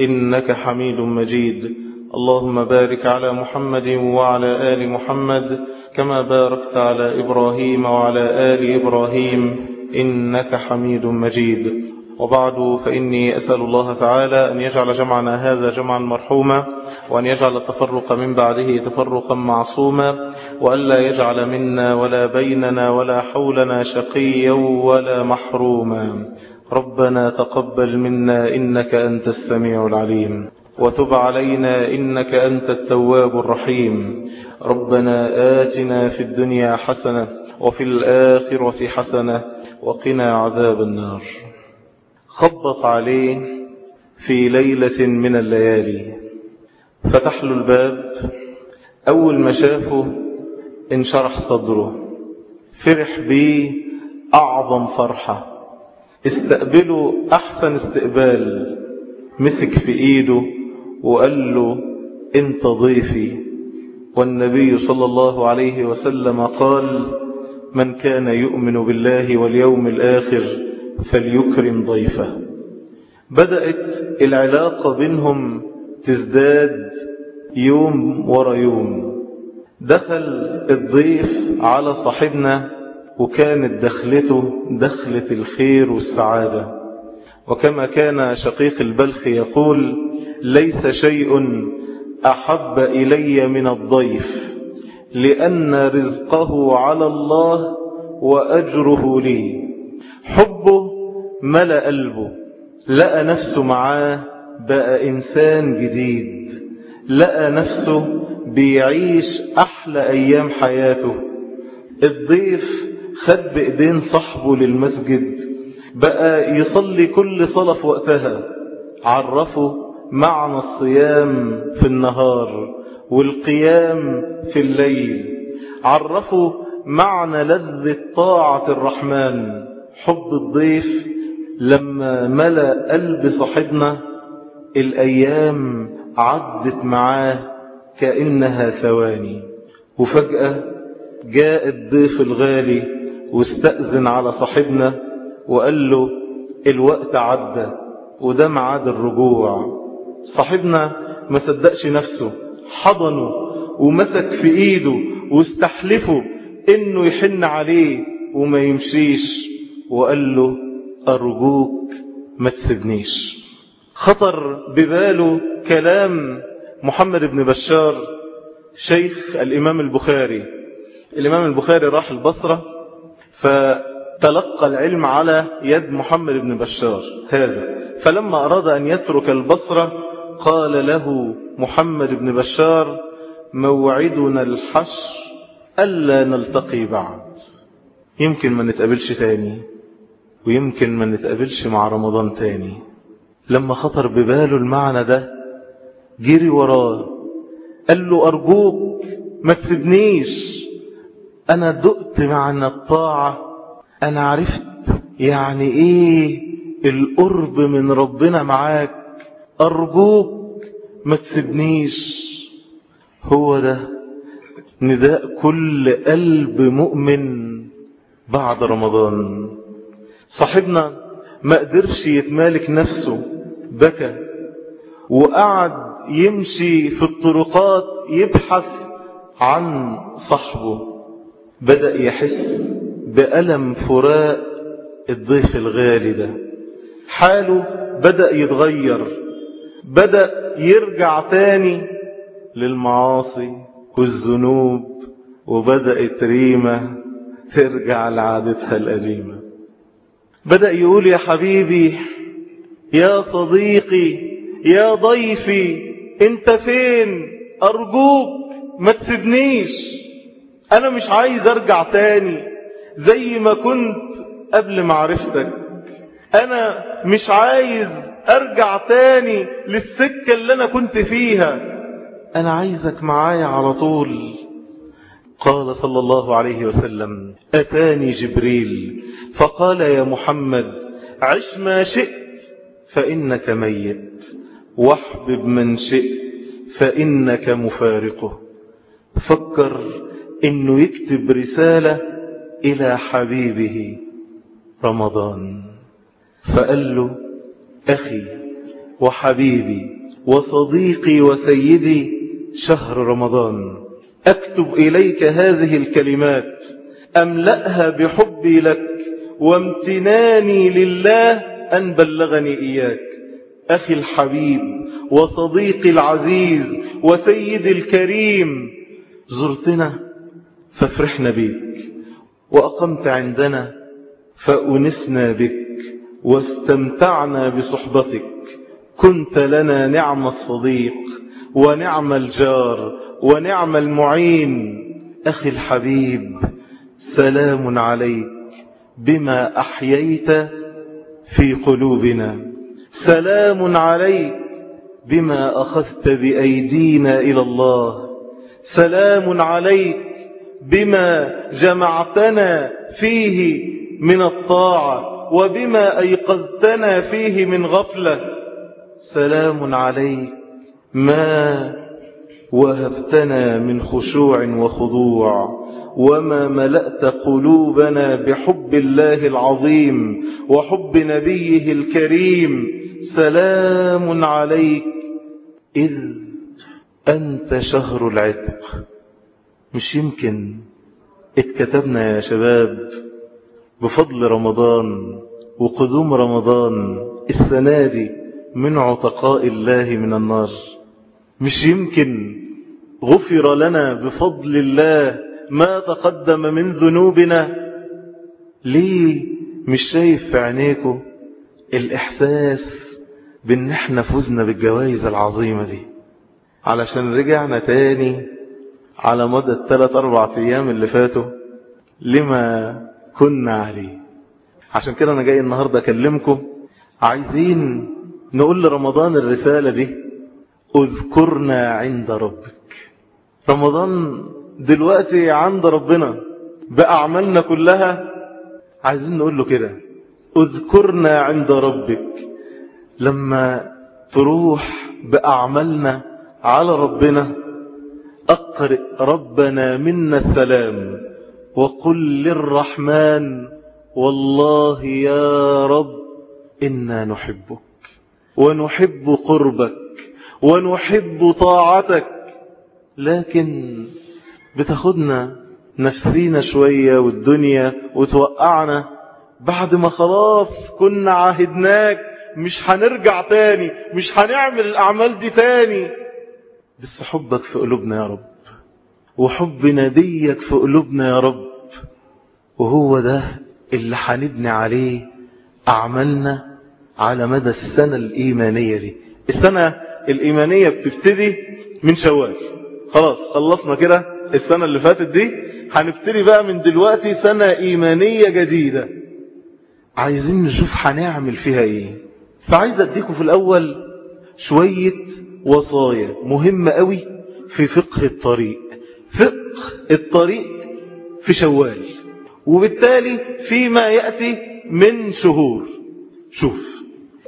إنك حميد مجيد. اللهم بارك على محمد وعلى آل محمد كما باركت على إبراهيم وعلى آل إبراهيم. إنك حميد مجيد. وبعد فإني أسأل الله تعالى أن يجعل جمعنا هذا جمعا مرحوما وأن يجعل التفرق من بعده تفرقا معصوما وألا يجعل منا ولا بيننا ولا حولنا شقيا ولا محروما. ربنا تقبل منا إنك أنت السميع العليم وتب علينا إنك أنت التواب الرحيم. ربنا آتنا في الدنيا حسنة وفي الآخرة حسنة وقنا عذاب النار. خبط عليه في ليلة من الليالي. فتح له الباب. أول ما شافه انشرح صدره. فرح بيه أعظم فرحة. استقبله أحسن استقبال. مسك في إيده وقال له أنت ضيفي. والنبي صلى الله عليه وسلم قال من كان يؤمن بالله واليوم الآخر فليكرم ضيفه. بدأت العلاقة بينهم تزداد يوم ورا يوم. دخل الضيف على صاحبنا وكانت دخلته دخلة الخير والسعادة. وكما كان شقيق البلخ يقول ليس شيء أحب إلي من الضيف لأن رزقه على الله وأجره لي. حبه ملأ قلبه لقى نفسه معاه بقى إنسان جديد. لقى نفسه بيعيش أحلى أيام حياته. الضيف خد بإيدين صاحبه للمسجد بقى يصلي كل صلاة في وقتها. عرفه معنى الصيام في النهار والقيام في الليل. عرفه معنى لذة طاعة الرحمن. حب الضيف لما ملأ قلب صاحبنا الأيام عدت معاه كأنها ثواني. وفجأة جاء الضيف الغالي واستأذن على صاحبنا وقال له الوقت عدى وده معاد الرجوع. صاحبنا ما صدقش نفسه حضنه ومسك في إيده واستحلفه إنه يحن عليه وما يمشيش. وقال له أرجوك ما تسيبنيش. خطر بباله كلام محمد بن بشار شيخ الإمام البخاري. الإمام البخاري راح البصرة فتلقى العلم على يد محمد بن بشار هذا. فلما أراد أن يترك البصرة قال له محمد بن بشار موعدنا الحشر ألا نلتقي بعد. يمكن ما نتقابلش تاني ويمكن ما نتقابلش مع رمضان تاني. لما خطر بباله المعنى ده جري وراه قال له أرجوك ما تسيبنيش. أنا دقت معنى الطاعة أنا عرفت يعني إيه القرب من ربنا معاك. أرجوك ما تسيبنيش. هو ده نداء كل قلب مؤمن بعد رمضان. صاحبنا ما قدرش يتمالك نفسه بكى وقعد يمشي في الطرقات يبحث عن صاحبه. بدأ يحس بألم فراق الضيف الغالي ده. حاله بدأ يتغير بدأ يرجع تاني للمعاصي والذنوب وبدأت ريمة ترجع لعادتها القديمة. بدأ يقول يا حبيبي يا صديقي يا ضيفي انت فين؟ أرجوك ما تسيبنيش. أنا مش عايز أرجع تاني زي ما كنت قبل معرفتك. أنا مش عايز أرجع تاني للسكة اللي أنا كنت فيها. أنا عايزك معايا على طول. قال صلى الله عليه وسلم أتاني جبريل. فقال يا محمد عش ما شئت فإنك ميت. واحبب من شئت فإنك مفارقه. فكر إنه يكتب رسالة إلى حبيبه. رمضان. فقال له أخي وحبيبي وصديقي وسيدي شهر رمضان. أكتب إليك هذه الكلمات أملأها بحبي لك وامتناني لله أن بلغني إياك. أخي الحبيب وصديقي العزيز وسيدي الكريم زرتنا ففرحنا بك وأقمت عندنا فأنسنا بك واستمتعنا بصحبتك كنت لنا نعم الصديق ونعم الجار ونعم المعين. أخي الحبيب سلام عليك بما أحييت في قلوبنا. سلام عليك بما أخذت بأيدينا إلى الله. سلام عليك بما جمعتنا فيه من الطاعة وبما أيقظتنا فيه من غفلة. سلام عليك. ما وهبتنا من خشوع وخضوع وما ملأت قلوبنا بحب الله العظيم وحب نبيه الكريم. سلام عليك. إذ أنت شهر العتق. مش يمكن اتكتبنا يا شباب بفضل رمضان وقدوم رمضان السنة دي من عتقاء الله من النار. مش يمكن غفر لنا بفضل الله ما تقدم من ذنوبنا. ليه مش شايف في عينيكم الإحساس بأن إحنا فزنا بالجوائز العظيمة دي؟ علشان رجعنا تاني على مدى الثلاث أربع أيام اللي فاتوا لما كنا عليه. عشان كده أنا جاي النهاردة أكلمكم. عايزين نقول لرمضان الرسالة دي اذكرنا عند ربك. رمضان دلوقتي عند ربنا بأعمالنا كلها عايزين نقول له كده اذكرنا عند ربك. لما تروح بأعمالنا على ربنا أقرئ ربنا منا السلام وقل للرحمن والله يا رب إنا نحبك ونحب قربك ونحب طاعتك. لكن بتاخدنا نفسينا شوية والدنيا وتوقعنا بعد ما خلاص كنا عاهدناك مش هنرجع تاني مش هنعمل الأعمال دي تاني. بس حبك في قلوبنا يا رب وحب نبيك في قلوبنا يا رب وهو ده اللي هنبني عليه أعمالنا على مدى السنة الإيمانية دي. السنة الإيمانية بتبتدي من شوال. خلاص خلصنا كده السنة اللي فاتت دي. هنبتدي بقى من دلوقتي سنة إيمانية جديدة. عايزين نشوف هنعمل فيها إيه. فعايز أديكم في الأول شوية وصايا مهمة قوي في فقه الطريق. فقه الطريق في شوال وبالتالي فيما يأتي من شهور. شوف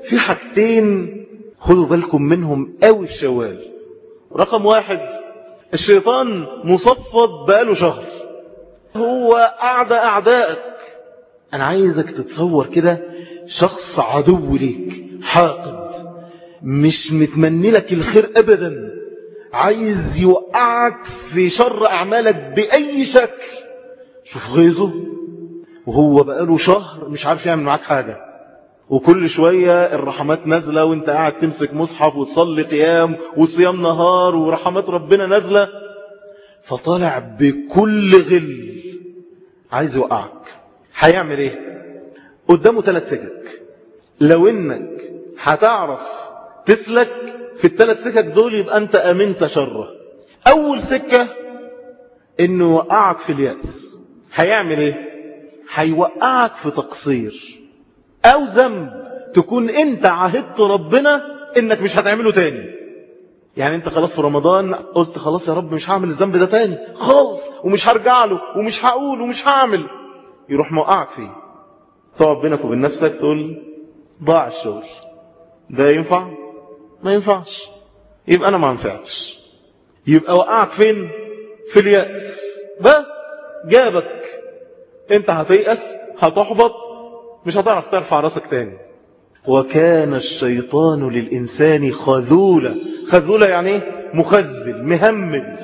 في حاجتين خدوا بالكم منهم قوي في شوال. رقم واحد الشيطان مصفد بقاله شهر. هو أعدى أعدائك. أنا عايزك تتصور كده شخص عدو ليك حاقد. مش متمني لك الخير أبدا. عايز يوقعك في شر أعمالك بأي شكل. شوف غيظه وهو بقاله شهر مش عارف يعمل معاك حاجة. وكل شوية الرحمات نازلة وانت قاعد تمسك مصحف وتصلي قيام وصيام نهار ورحمات ربنا نازلة. فطالع بكل غل. عايز يوقعك. هيعمل إيه؟ قدامه ثلاث سكك لو إنك هتعرف تسلك في الثلاث سكك دول يبقى أنت آمنت شره. أول سكة إنه يوقعك في اليأس. هيعمل إيه؟ هيوقعك في تقصير. أو ذنب تكون أنت عهدت ربنا إنك مش هتعمله تاني. يعني أنت خلاص في رمضان قلت خلاص يا رب مش هعمل الذنب ده تاني. خالص ومش هرجع له ومش هقول ومش هعمل. يروح موقعك فيه. تقعد بينك وبين نفسك تقول ضاع الشغل. ده ينفع؟ ينفعش. يبقى أنا ما ينفعتش يبقى وقعك فين؟ في اليأس. بس جابك. أنت هتيأس هتحبط مش هتعرف ترفع راسك تاني. وكان الشيطان للإنسان خذولة خذولة يعني إيه؟ مخذل مهمد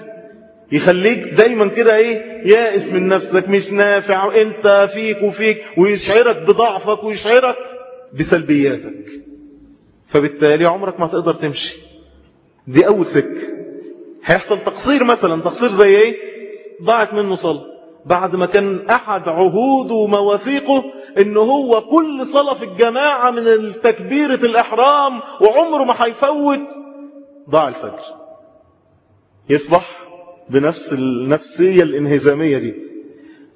يخليك دايما كده إيه؟ يائس من نفسك مش نافع. أنت فيك وفيك. ويشعرك بضعفك ويشعرك بسلبياتك. فبالتالي عمرك ما تقدر تمشي. دي أول سكة. هيحصل تقصير مثلا. تقصير زي إيه؟ ضاعت منه صلاة. بعد ما كان أحد عهوده ومواثيقه ان هو كل صلاة في الجماعة من تكبيرة الإحرام وعمره ما هيفوت ضاع الفجر. يصبح بنفس النفسية الانهزامية دي.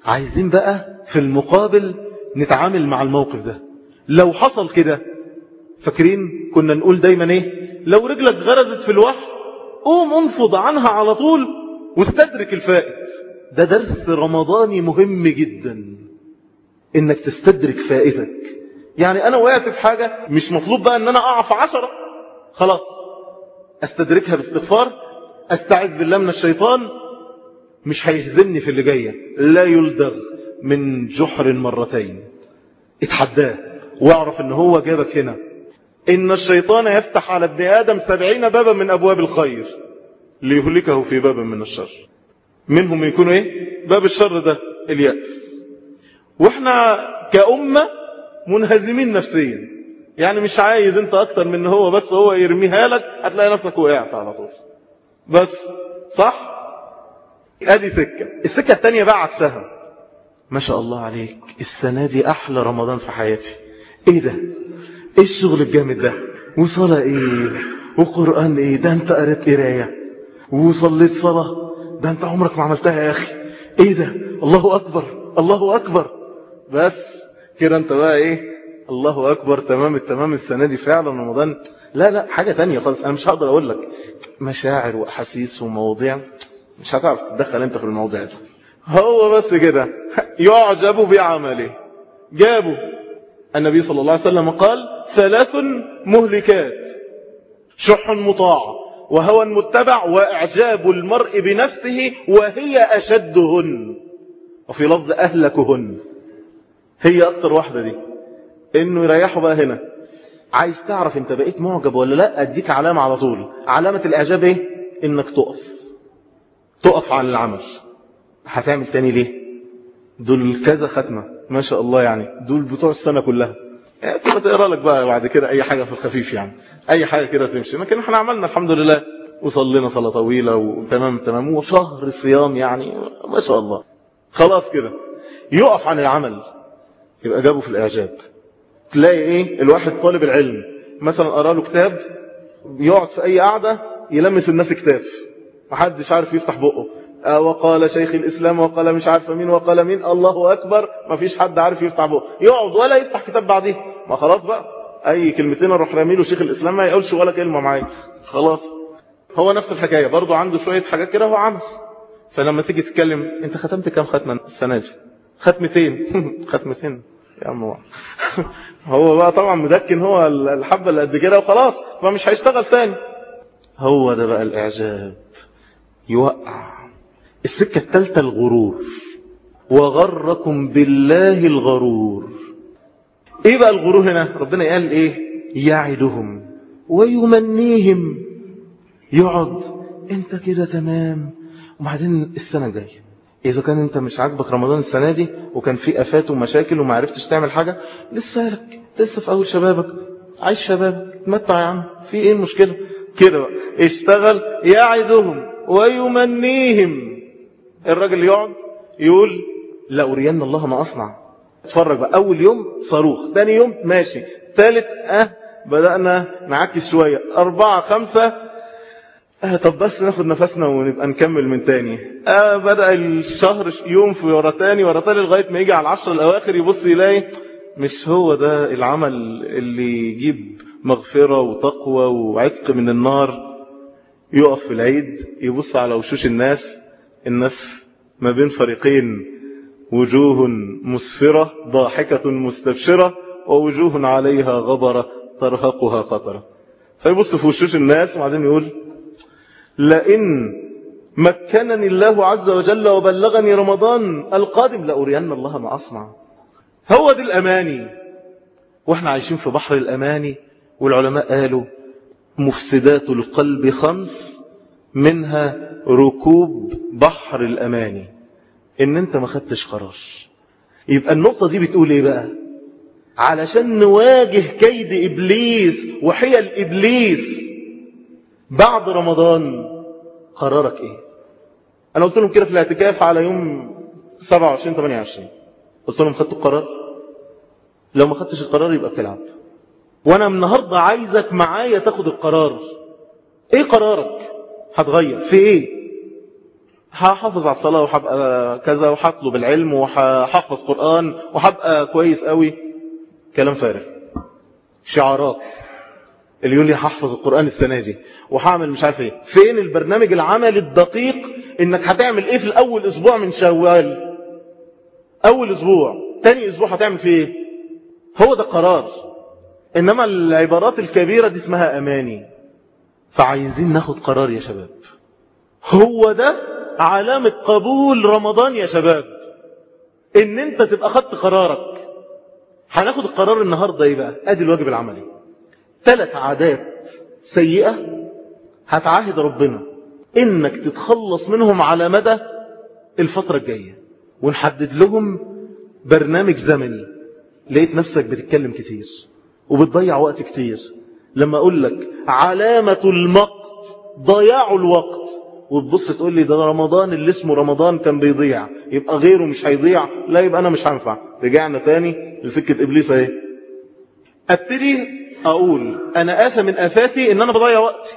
عايزين بقى في المقابل نتعامل مع الموقف ده. لو حصل كده فاكرين؟ كنا نقول دايما إيه؟ لو رجلك غرزت في الوحي قوم انفض عنها على طول واستدرك الفائت ده درس رمضاني مهم جدا إنك تستدرك فائتك يعني أنا وقعت في حاجة مش مطلوب بقى إن أنا أقع في عشرة. خلاص أستدركها باستغفار أستعذ بالله من الشيطان مش هيهزمني في اللي جاية لا يلدغ من جحر مرتين. اتحداه واعرف إن هو جابك هنا. إن الشيطان يفتح على ابن آدم سبعين بابا من أبواب الخير ليهلكه في باب من الشر. منهم يكون إيه؟ باب الشر ده اليأس. وإحنا كأمة منهزمين نفسيا. يعني مش عايز أنت أكتر من هو بس هو يرميها لك هتلاقي نفسك وقعت على طول. بس صح؟ أدي سكة. السكة التانية بقى عكسها. ما شاء الله عليك. السنة دي أحلى رمضان في حياتي. إيه ده؟ إيه الشغل الجامد ده؟ وصلاة إيه؟ وقرآن إيه؟ ده أنت قريت قراية. وصليت صلاة. ده أنت عمرك ما عملتها يا أخي. إيه ده؟ الله أكبر. الله أكبر. بس كده أنت بقى إيه؟ الله أكبر. تمام التمام السنة دي فعلا رمضان. لا لا حاجة تانية خالص. أنا مش هقدر أقول لك. مشاعر وأحاسيس ومواضيع. مش هتعرف تدخل أنت في المواضيع دي. هو بس كده. يعجب بعمله. جابوا النبي صلى الله عليه وسلم قال ثلاث مهلكات. شح مطاع وهوى متبع وإعجاب المرء بنفسه وهي أشدهن. وفي لفظ أهلكهن. هي أكتر واحدة دي. إنه يريحوا بقى هنا. عايز تعرف أنت بقيت معجب ولا لأ؟ أديك علامة على طول. علامة الإعجاب إيه؟ إنك تقف. تقف على العمل. هتعمل تاني ليه؟ دول كذا ختمة. ما شاء الله يعني. دول بتوع السنة كلها. تبقى تقرأ لك بقى بعد كده أي حاجة في الخفيف يعني. أي حاجة كده تمشي. لكن إحنا عملنا الحمد لله. وصلينا صلاة طويلة وتمام تمام. وشهر صيام يعني ما شاء الله. خلاص كده. يقف عن العمل. يبقى جابه في الإعجاب. تلاقي إيه؟ الواحد طالب العلم. مثلا قرأ له كتاب يقعد في أي قعدة يلمس الناس كتاب محدش عارف يفتح بقه. وقال شيخ الإسلام وقال مش عارف مين وقال مين الله أكبر. ما فيش حد عارف يفتح بقه. يقعد ولا يفتح كتاب بعديه. ما خلاص بقى. أي كلمتين أروح راميله شيخ الإسلام ما يقولش ولا كلمة معايا. خلاص. هو نفس الحكاية. برضو عنده شوية حاجات كده هو عمل. فلما تيجي تتكلم أنت ختمت كام ختمة؟ السنة دي. ختمتين. ختمتين. يا عم هو بقى طبعا مدكن هو الحبة اللي قد كده وخلاص. فمش هيشتغل تاني. هو ده بقى الإعجاب. يوقع. السكة الثالثة الغرور. وغركم بالله الغرور. إيه بقى الغرور هنا؟ ربنا قال إيه؟ يعدهم ويمنيهم. يقعد أنت كده تمام. وبعدين السنة الجاية. إذا كان أنت مش عاجبك رمضان السنة دي وكان في آفات ومشاكل وما عرفتش تعمل حاجة لسه لك لسه في أول شبابك. عايش شبابك تمتع يا عم. في إيه المشكلة؟ كده بقى. اشتغل يعدهم ويمنيهم. الراجل يقعد يقول لا أرين الله ما أصنع. اتفرج بقى. أول يوم صاروخ ثاني يوم ماشي. ثالث أه بدأنا نعكس شوية. أربعة خمسة أه طب بس ناخد نفسنا ونبقى نكمل من تاني. أه بدأ الشهر يوم في ورا تاني ورا تاني لغاية ما يجي على العشر الأواخر يبص يلاقي مش هو ده العمل اللي يجيب مغفرة وتقوى وعتق من النار. يقف في العيد يبص على وشوش الناس الناس ما بين فريقين وجوه مسفرة ضاحكة مستبشرة ووجوه عليها غبرة ترهقها خطرة فيبص في وشوش الناس وبعدين يقول لئن مكنني الله عز وجل وبلغني رمضان القادم لأرين الله ما أصنع. هو دي الأماني. وإحنا عايشين في بحر الأماني والعلماء قالوا مفسدات القلب خمس منها ركوب بحر الأماني. إن أنت ما خدتش قرار. يبقى النقطة دي بتقول إيه بقى؟ علشان نواجه كيد إبليس وحيل إبليس بعد رمضان قرارك إيه؟ أنا قلت لهم كده في الاعتكاف على يوم 27 28 قلت لهم خدتوا القرار؟ لو ما خدتش القرار يبقى بتلعب. وأنا النهاردة عايزك معايا تاخد القرار. إيه قرارك؟ هتغير. في إيه؟ هحافظ على الصلاة وهبقى كذا وهطلب العلم وهحفظ قرآن وهبقى كويس قوي. كلام فارغ. شعارات. اللي يقول لي هحفظ القرآن السنة دي؟ وهعمل مش عارف إيه. فين البرنامج العملي الدقيق إنك هتعمل إيه في الأول أسبوع من شوال؟ أول أسبوع. تاني أسبوع هتعمل فيه إيه؟ هو ده قرار. إنما العبارات الكبيرة دي اسمها أماني. فعايزين ناخد قرار يا شباب. هو ده علامة قبول رمضان يا شباب. إن أنت تبقى خدت قرارك. هناخد القرار النهاردة إيه بقى؟ أدي الواجب العملي. ثلاث عادات سيئة هتعاهد ربنا. إنك تتخلص منهم على مدى الفترة الجاية. ونحدد لهم برنامج زمني. لقيت نفسك بتتكلم كتير وبتضيع وقت كتير. لما أقول لك علامة المقت ضياع الوقت. وتبص تقول لي ده رمضان اللي اسمه رمضان كان بيضيع. يبقى غيره مش هيضيع. لا يبقى أنا مش هنفع. رجعنا تاني لسكة إبليس أهي. أبتدي أقول أنا آفة من افاتي إن أنا بضيع وقتي.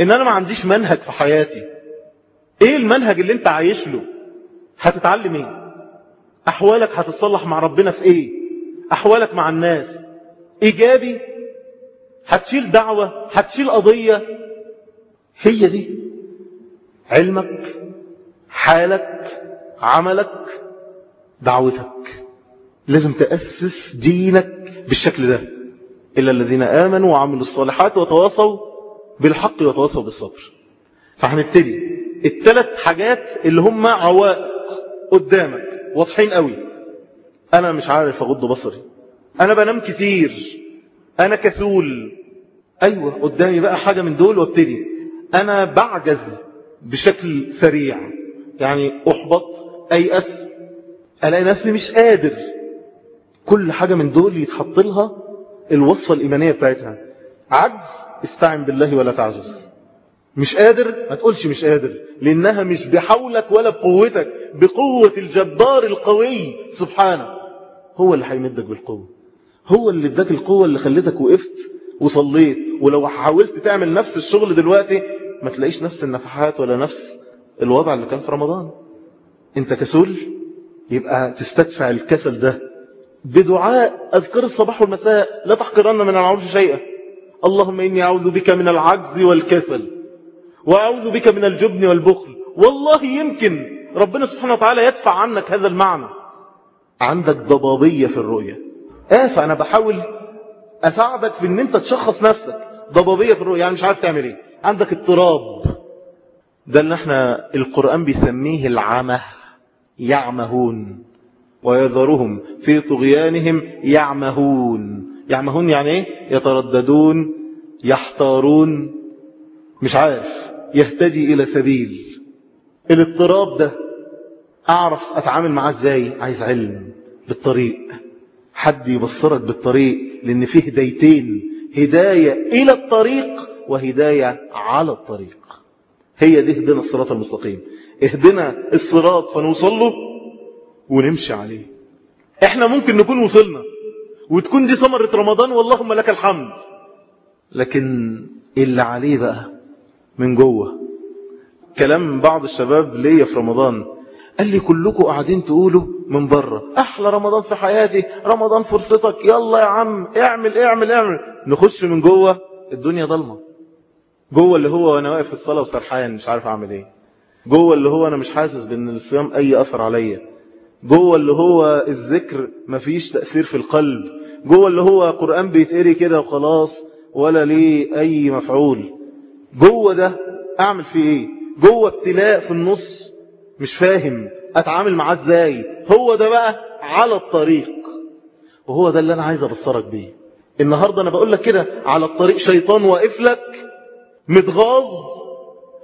إن أنا ما عنديش منهج في حياتي. إيه المنهج اللي أنت عايش له؟ هتتعلم إيه؟ أحوالك هتتصلح مع ربنا في إيه؟ أحوالك مع الناس. إيجابي؟ هتشيل دعوة؟ هتشيل قضية؟ هي دي. علمك حالك عملك دعوتك. لازم تأسس دينك بالشكل ده. إلا الذين آمنوا وعملوا الصالحات وتواصوا بالحق وتواصوا بالصبر. فهنبتدي. الثلاث حاجات اللي هم عوائق قدامك. واضحين قوي. أنا مش عارف أغض بصري. أنا بنام كتير. أنا كسول. أيوة قدامي بقى حاجة من دول وابتدي. أنا بعجز. بشكل سريع. يعني أحبط أيأس. ألاقي نفسي مش قادر. كل حاجة من دول يتحط لها الوصفة الإيمانية بتاعتها. عجز استعن بالله ولا تعجز. مش قادر ما تقولش مش قادر لأنها مش بحولك ولا بقوتك بقوة الجبار القوي. سبحانه. هو اللي هيمدك بالقوة. هو اللي اداك القوة اللي خلتك وقفت وصليت. ولو حاولت تعمل نفس الشغل دلوقتي ما تلاقيش نفس النفحات ولا نفس الوضع اللي كان في رمضان. انت كسول يبقى تستدفع الكسل ده بدعاء أذكر الصباح والمساء لا تحقرن من العرش شيئا. اللهم إني أعوذ بك من العجز والكسل وأعوذ بك من الجبن والبخل. والله يمكن ربنا سبحانه وتعالى يدفع عنك هذا المعنى. عندك ضبابية في الرؤية. آه فأنا بحاول أساعدك في أن أنت تشخص نفسك. ضبابية في الرؤية يعني مش عارف تعمل إيه. عندك اضطراب ده اللي إحنا القرآن بيسميه العمى يعمهون. ويذرهم في طغيانهم يعمهون. يعمهون يعني إيه؟ يترددون يحتارون. مش عارف. يهتدي إلى سبيل. الاضطراب ده أعرف أتعامل معاه إزاي؟ عايز علم بالطريق. حد يبصرك بالطريق لأن فيه هدايتين هداية إلى الطريق وهداية على الطريق. هي دي اهدنا الصراط المستقيم. اهدنا الصراط فنوصل له ونمشي عليه. إحنا ممكن نكون وصلنا وتكون دي ثمرة رمضان واللهم لك الحمد. لكن اللي عليه بقى من جوه. كلام بعض الشباب ليا في رمضان. قال لي كلكم قاعدين تقولوا من بره. أحلى رمضان في حياتي. رمضان فرصتك. يلا يا عم اعمل اعمل اعمل. نخش من جوه. الدنيا ضلمه جوه اللي هو وأنا واقف في الصلاة وسرحان مش عارف أعمل إيه. جوه اللي هو أنا مش حاسس بإن الصيام أي أثر عليا. جوه اللي هو الذكر مفيش تأثير في القلب. جوه اللي هو قرآن بيتقري كده وخلاص ولا ليه أي مفعول. جوه ده أعمل فيه إيه؟ جوه ابتلاء في النص. مش فاهم أتعامل معاه إزاي. هو ده بقى على الطريق. وهو ده اللي أنا عايز أبصرك بيه. النهارده أنا بقول لك كده على الطريق شيطان واقف لك متغاظ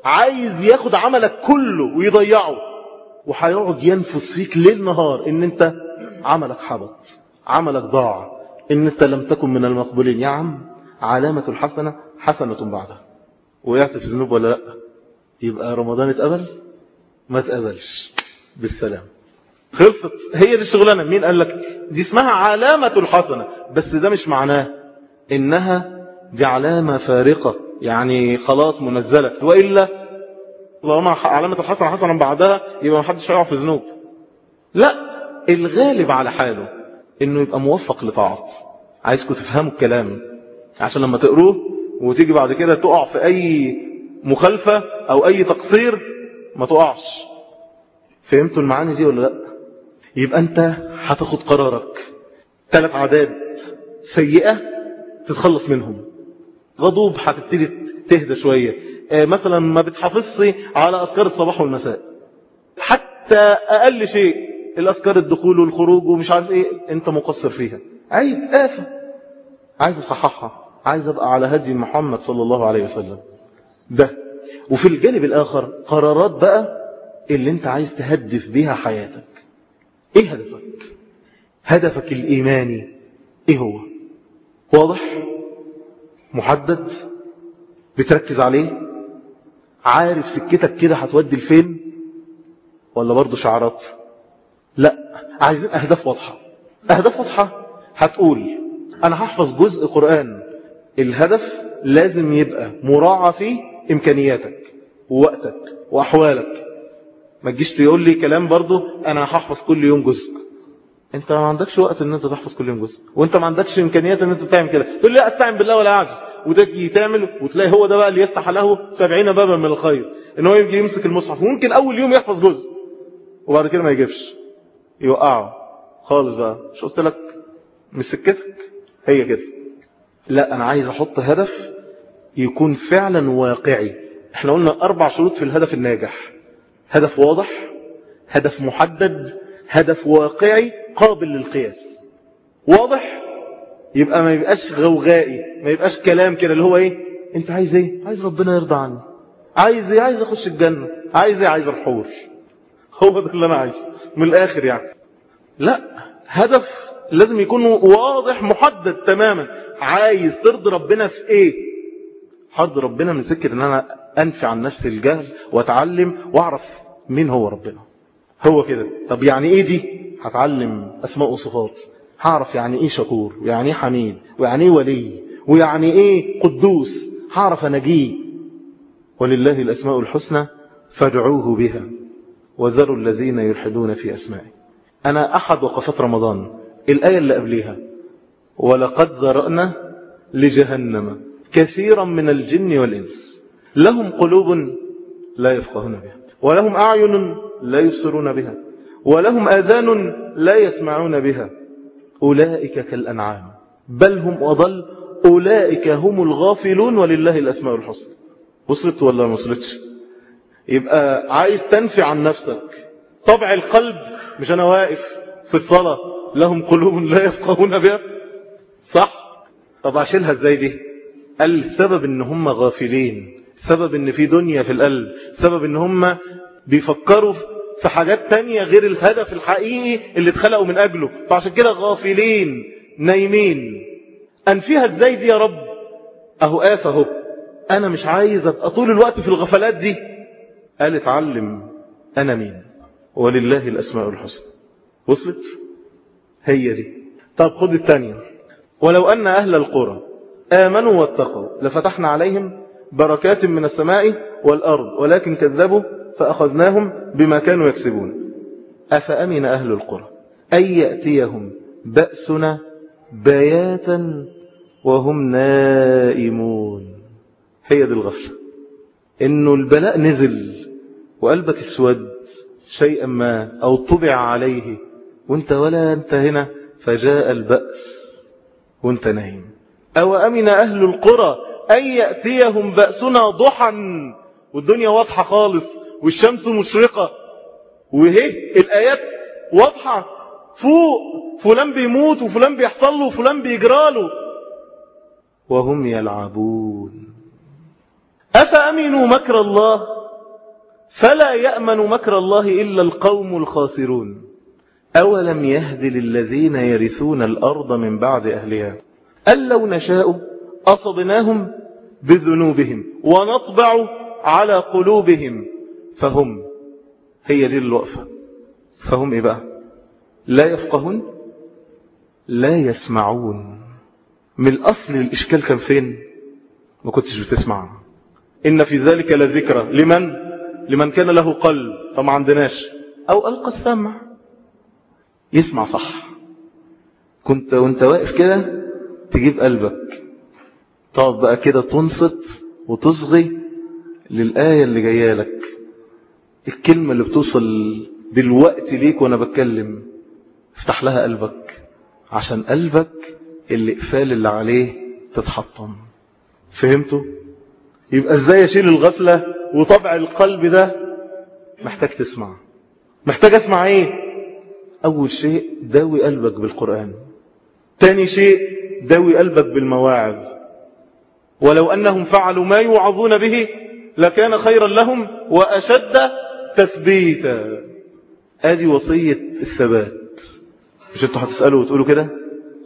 عايز ياخد عملك كله ويضيعه وهيقعد ينفس فيك ليل نهار إن أنت عملك حبط عملك ضاع إن أنت لم تكن من المقبولين. يا عم علامة الحسنة حسنة بعدها. وقعت في ذنوب ولا لأ؟ يبقى رمضان اتقبل؟ ما اتقبلش بالسلام. خلصت. هي دي الشغلانة مين قال لك؟ دي اسمها علامة الحسنة. بس ده مش معناه إنها دي علامة فارقة. يعني خلاص منزلة. وإلا طالما علامة الحسنة حسنا بعدها يبقى ما حدش هيقع في ذنوب. لا. الغالب على حاله إنه يبقى موفق لطاعات عايزكم تفهموا الكلام عشان لما تقروه وتيجي بعد كده تقع في أي مخالفة أو أي تقصير ما تقعش. فهمتوا المعاني دي ولا لأ؟ يبقى أنت هتاخد قرارك. ثلاث عادات سيئة تتخلص منهم. غضوب هتبتدي تهدى شوية. آه مثلا ما بتحافظش على أذكار الصباح والمساء. حتى أقل شيء الأذكار الدخول والخروج ومش عارف إيه أنت مقصر فيها. عيب آفة عايز أصححها. عايز أبقى على هدي محمد صلى الله عليه وسلم. ده. وفي الجانب الآخر قرارات بقى اللي أنت عايز تهدف بيها حياتك. إيه هدفك؟ هدفك الإيماني إيه هو؟ واضح؟ محدد؟ بتركز عليه؟ عارف سكتك كده هتودي لفين؟ ولا برضه شعارات؟ لا عايزين أهداف واضحة. أهداف واضحة. هتقول أنا هحفظ جزء قرآن. الهدف لازم يبقى مراعى فيه إمكانياتك ووقتك وأحوالك. ما تجيش تقول لي كلام برضه أنا هحفظ كل يوم جزء. أنت ما عندكش وقت إن أنت تحفظ كل يوم جزء وأنت ما عندكش إمكانيات إن أنت تعمل كده. تقول لي استعن بالله ولا أعجز. وتجي تعمل وتلاقي هو ده بقى اللي يفتح له سبعين بابا من الخير. إن هو يجي يمسك المصحف وممكن أول يوم يحفظ جزء وبعد كده ما يجيبش. يوقعه. خالص بقى. مش قلت لك مش سكتك هي كده. لا أنا عايز أحط هدف يكون فعلا واقعي. إحنا قلنا أربع شروط في الهدف الناجح. هدف واضح هدف محدد هدف واقعي قابل للقياس. واضح؟ يبقى ما يبقاش غوغائي ما يبقاش كلام كده اللي هو إيه؟ أنت عايز إيه؟ عايز ربنا يرضى عني عايز إيه؟ عايز أخش الجنة. عايز إيه؟ عايز الحور. هو ده اللي أنا عايزه. من الآخر يعني. لا هدف لازم يكون واضح محدد تماما. عايز ترضي ربنا في إيه؟ حرض ربنا من سكة إن أنا أنفي عن نفسي الجهل وأتعلم وأعرف مين هو ربنا. هو كده. طب يعني إيه دي؟ هتعلم أسماء وصفات. هعرف يعني إيه شكور ويعني إيه حميد ويعني إيه ولي ويعني إيه قدوس. هعرف انجيه ولله الأسماء الحسنى فادعوه بها. وذروا الذين يلحدون في أسمائه. أنا أحد وقفات رمضان. الآية اللي قبليها. ولقد ذرأنا لجهنم. كثيرا من الجن والإنس. لهم قلوب لا يفقهون بها ولهم أعين لا يبصرون بها ولهم آذان لا يسمعون بها. أولئك كالأنعام بل هم أضل أولئك هم الغافلون ولله الأسماء الحسنى. وصلت ولا ما وصلتش يبقى عايز تنفي عن نفسك. طبع القلب مش أنا واقف في الصلاة لهم قلوب لا يفقهون بها؟ صح. طب أشيلها إزاي دي؟ قال السبب إن هم غافلين سبب إن في دنيا في القلب سبب إن هم بيفكروا في حاجات تانية غير الهدف الحقيقي اللي اتخلقوا من أجله. فعشان كده غافلين نايمين. أنفيها إزاي دي يا رب؟ أهو آف أهو. أنا مش عايز أبقى طول الوقت في الغفلات دي. قال اتعلم أنا مين. ولله الأسماء الحسنى. وصلت؟ هي دي. طب خد الثانية ولو أن أهل القرى آمنوا واتقوا. لفتحنا عليهم بركات من السماء والأرض ولكن كذبوا فأخذناهم بما كانوا يكسبون. أفأمن أهل القرى أن يأتيهم بأسنا بياتا وهم نائمون؟ هي دي الغفلة إنه البلاء نزل وقلبك اسود شيئا ما أو طبع عليه. وانت ولا انت هنا فجاء البأس وانت نايم. أو أمن أهل القرى أن يأتيهم بأسنا ضحا والدنيا واضحة خالص والشمس مشرقة. وهي الآيات واضحة. فوق فلان بيموت وفلان بيحصل له وفلان بيجراله وهم يلعبون. أفأمنوا مكر الله؟ فلا يأمن مكر الله إلا القوم الخاسرون. أولم يهد للذين يرثون الأرض من بعد أهلها؟ أن لو نشاء أصبناهم بذنوبهم ونطبع على قلوبهم فهم هي دي الوقفة. فهم إيه بقى؟ لا يفقهون لا يسمعون. من الأصل الإشكال كان فين؟ ما كنتش بتسمع. إن في ذلك لذكرى. لمن؟ لمن كان له قلب. فما عندناش. أو ألقى السمع. يسمع صح. كنت وأنت واقف كده تجيب قلبك. تقعد بقى كده تنصت وتصغي للآية اللي جاية لك. الكلمة اللي بتوصل دلوقتي ليك وأنا بتكلم افتح لها قلبك. عشان قلبك اللي إقفال اللي عليه تتحطم. فهمتوا؟ يبقى إزاي أشيل الغفلة وطبع القلب ده؟ محتاج تسمع. محتاج أسمع إيه؟ أول شيء داوي قلبك بالقرآن. تاني شيء داوي قلبك بالمواعظ. ولو أنهم فعلوا ما يوعظون به لكان خيرا لهم وأشد تثبيتا. ادي وصية الثبات. مش أنتوا هتسألوا وتقولوا كده؟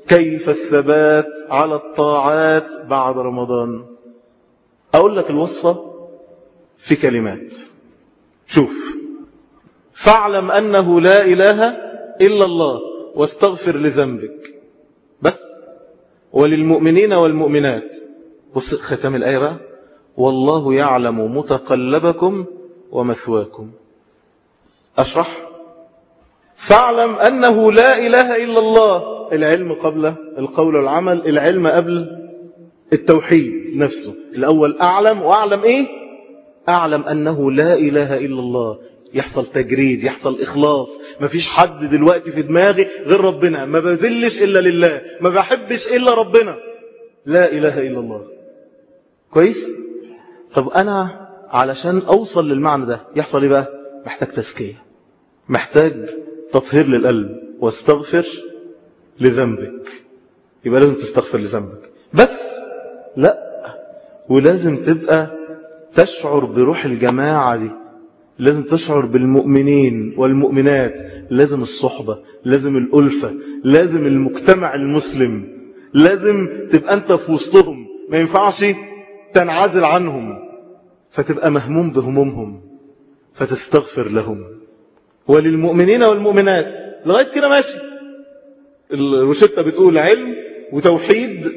كيف الثبات على الطاعات بعد رمضان؟ أقول لك الوصفة في كلمات. شوف. فاعلم أنه لا إله إلا الله واستغفر لذنبك. بس. وللمؤمنين والمؤمنات. بص ختام الآية بقى. والله يعلم متقلبكم ومثواكم. أشرح. فاعلم أنه لا إله إلا الله. العلم قبل القول والعمل العلم قبل التوحيد نفسه. الأول أعلم وأعلم إيه؟ أعلم أنه لا إله إلا الله. يحصل تجريد يحصل إخلاص. ما فيش حد دلوقتي في دماغي غير ربنا. ما بذلش إلا لله ما بحبش إلا ربنا. لا إله إلا الله. كويس؟ طب أنا علشان أوصل للمعنى ده يحصل إيه بقى؟ محتاج تزكية. محتاج تطهير للقلب. واستغفر لذنبك. يبقى لازم تستغفر لذنبك. بس لا ولازم تبقى تشعر بروح الجماعة دي. لازم تشعر بالمؤمنين والمؤمنات لازم الصحبة لازم الألفة لازم المجتمع المسلم لازم تبقى أنت في وسطهم ما ينفعش تنعزل عنهم فتبقى مهموم بهمومهم فتستغفر لهم. وللمؤمنين والمؤمنات لغاية كده ماشي. الروشتة بتقول علم وتوحيد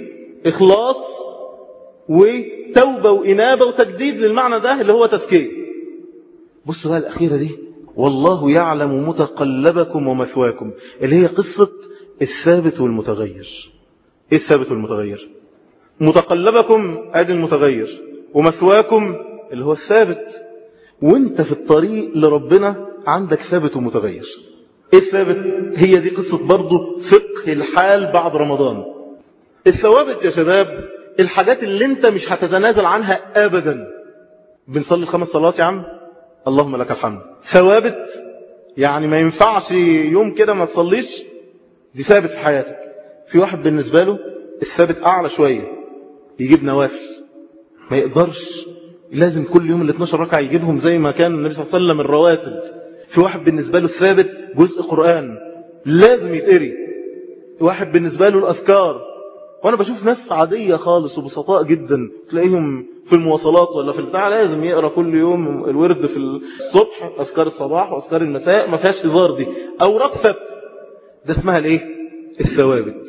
إخلاص وتوبة وإنابة وتجديد للمعنى ده اللي هو تزكية. بص بقى الأخيرة دي. والله يعلم متقلبكم ومثواكم. اللي هي قصة الثابت والمتغير. إيه الثابت والمتغير؟ متقلبكم أدي المتغير. ومثواكم اللي هو الثابت. وانت في الطريق لربنا عندك ثابت ومتغير. إيه الثابت؟ هي دي قصة برضو فقه الحال بعد رمضان. الثوابت يا شباب الحاجات اللي انت مش هتتنازل عنها ابدا. بنصلي الخمس صلوات يا عم؟ اللهم لك الحمد. ثوابت يعني ما ينفعش يوم كده ما تصليش دي ثابت في حياتك. في واحد بالنسبة له الثابت أعلى شوية يجيب نوافل ما يقدرش لازم كل يوم ال 12 ركعة يجيبهم زي ما كان النبي صلى الله عليه وسلم الرواتب. في واحد بالنسبة له الثابت جزء قرآن لازم يتقري. واحد بالنسبة له الأذكار. وأنا بشوف ناس عادية خالص وبسطاء جدا تلاقيهم في المواصلات ولا في البتاع لازم يقرأ كل يوم الورد في الصبح أذكار الصباح وأذكار المساء ما فيهاش هزار دي. اوراق ثابته ده اسمها الإيه؟ الثوابت.